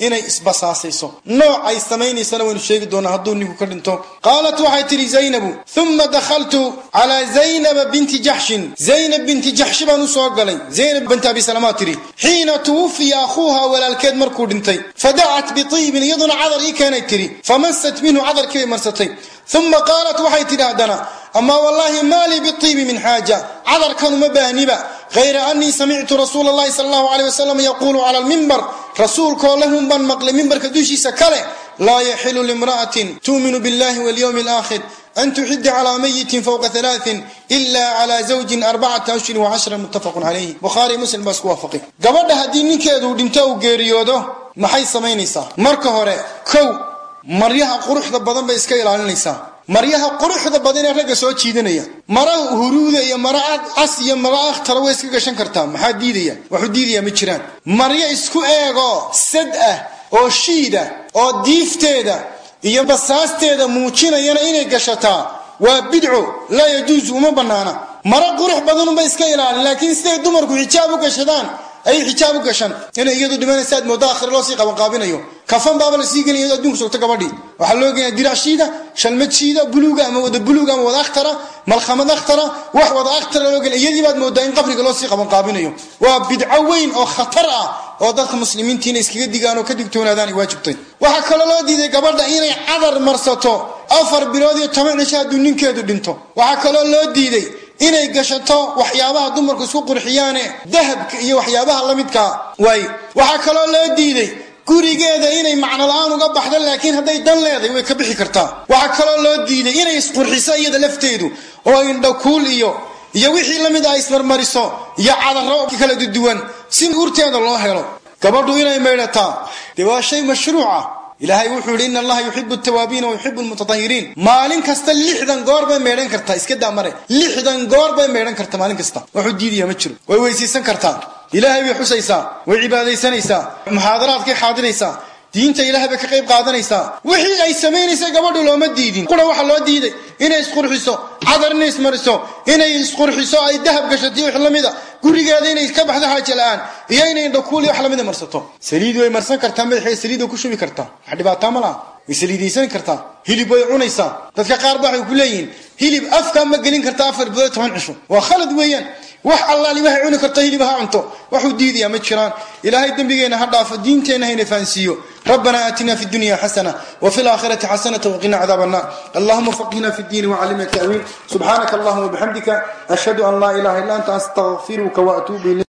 Speaker 1: inay isbasaasayso. Nooc ay samaynaysana waynu sheegi doonaa hadduu ninku ka dhinto. Qaalat waxay tidhi zaynabu uma dakhaltu calaa zaynaba binti jaxshin zaynab binti jaxshi baan u soo galay. Zaynab binti abi salamaa tidhi xiina tuwufiya akhuuha walaalkeed markuu dhintay fadacat biiibin iyaduna cadar ii keenay tidhi famassat minhu cadarkii bay marsatay uma qaalat waxay tidhi haddana amaa wallaahi maa lii biibi min xaaja cadarkan uma baahniba hayra anii samictu rasuula allahi sala allahu aleyh wasalam yaquulu cala almimbar rasuulkoo lahum baan maqlay mimbarka dushiisa kale laa yaxilu limra'atin tu'minu billahi walyowmi alaakhir an tuxida calaa mayitin fowqa halaatin ila calaa zawjin arbacata ashhurin wa cashra muttafaqun calayhi bukhaari muslim baa isku waafaqay gabadha haddii ninkeedu dhinto uu geeriyoodo maxay samaynaysaa marka hore kow maryaha quruxda badan bay iska ilaalinaysaa. Maryaha quruxda badan ee ragga soo jiidanaya. Mara huruuda iyo mara cas iyo mara akhtara way iska gashan kartaa. Maxaa diidaya? Waxu diidaya ma jiraan. Maryo isku eegoo sad ah oo shiida oo diifteeda iyo basaasteeda muujinayana inay gashataa waa bidco laa yajuusu uma banaana maro qurux badanunba iska ilaalin laakiin siday dumarku xijaab u gashadaan ayay xijaab u gashan inay iyadu dhimanaysa aad moodo akhir loo sii qabanqaabinayo. Kafan baaba la sii iyadoo adduunka sogto gabadhii waxaa loo geenaya diraacshiida shalmajiida buluuga ama wada buluuga ama wada akhtara malkhamad akhtara wax wada akhtara loo geenaya iyadii baad moodaa in qabriga loo sii qabanqaabinayo. Waa bidco weyn oo khatar ah oo dadka muslimiintiina iskaga digaan oo ka digtoonaadaan ay waajibtay waxaa kaloo loo diiday gabadha inay cadar marsato afar bilood iyo toban cisho hadduu ninkeedu dhinto. Waxaa kaloo loo diiday inay gashato waxyaabaha dumarku isku qurxiyaane dahabka iyo waxyaabaha la midkaa waay waxaa kaloo loo diiday gurigeeda inay macno la'aan uga baxdo laakiin hadday dan leedahay way ka bixi kartaa. Waxaa kaloo loo diiday inay isqurxiso iyada lafteedu oo indhakuul iyo iyo wixii la mid ah ismarmariso iyo cadaro kala duwan. Si urteeda loo helo gabadhu inay maydhataa dee waa shay mashruuca ilaahay wuxuu yihi ina allaha yuxibu tawaabiina wa yuxibu lmutatahiriin maalin kasta lixdan goor bay meedhan kartaa iska daa mare lixdan goor bay meedhan kartaa maalin kasta. Waxuu diidaya ma jiro. Way weysaysan kartaa. Ilaahay bay xusaysaa way cibaadaysanaysaa muxaadaraadkay xaadiraysaa diinta ilaahay bay ka qayb qaadanaysaa. Wixii ay samaynaysa gabadhu looma diidin. Qura waxaa loo diiday inay isqurxiso cadar inay ismariso inay isqurxiso ay dahab gashato wax la mida. Gurigeeda inay ka baxdo xaaja iyo inay indhakuul iyo wax lamida marsato. Saliid way marsan kartaa madaxeeda saliid ku shubi kartaa. Wax dhibaataa ma laha. Way saliidaysan kartaa. Hilib way cunaysaa. Dadka qaar ba waxay ku leeyihiin hilib afkaa ma gelin karta afar bilood toban cisho waa khalad weeyaan wax allaal ima ha cuni karto hilib ha cunto. Waxuu diidayaa ma jiraan. Ilaahay dembigeenna ha dhaafo diinteenna hayna fahansiiyo rabbanaa aatinaa fi dunya xasana wfi laakhirati xasanata waqina cadaab annar allahuma faqihna fi diini wacallimna ta'wiil. Subxaanaka allahuma wabixamdika ashhadu an laa ilaha illa anta astaqfiruka waatuubu ilayk.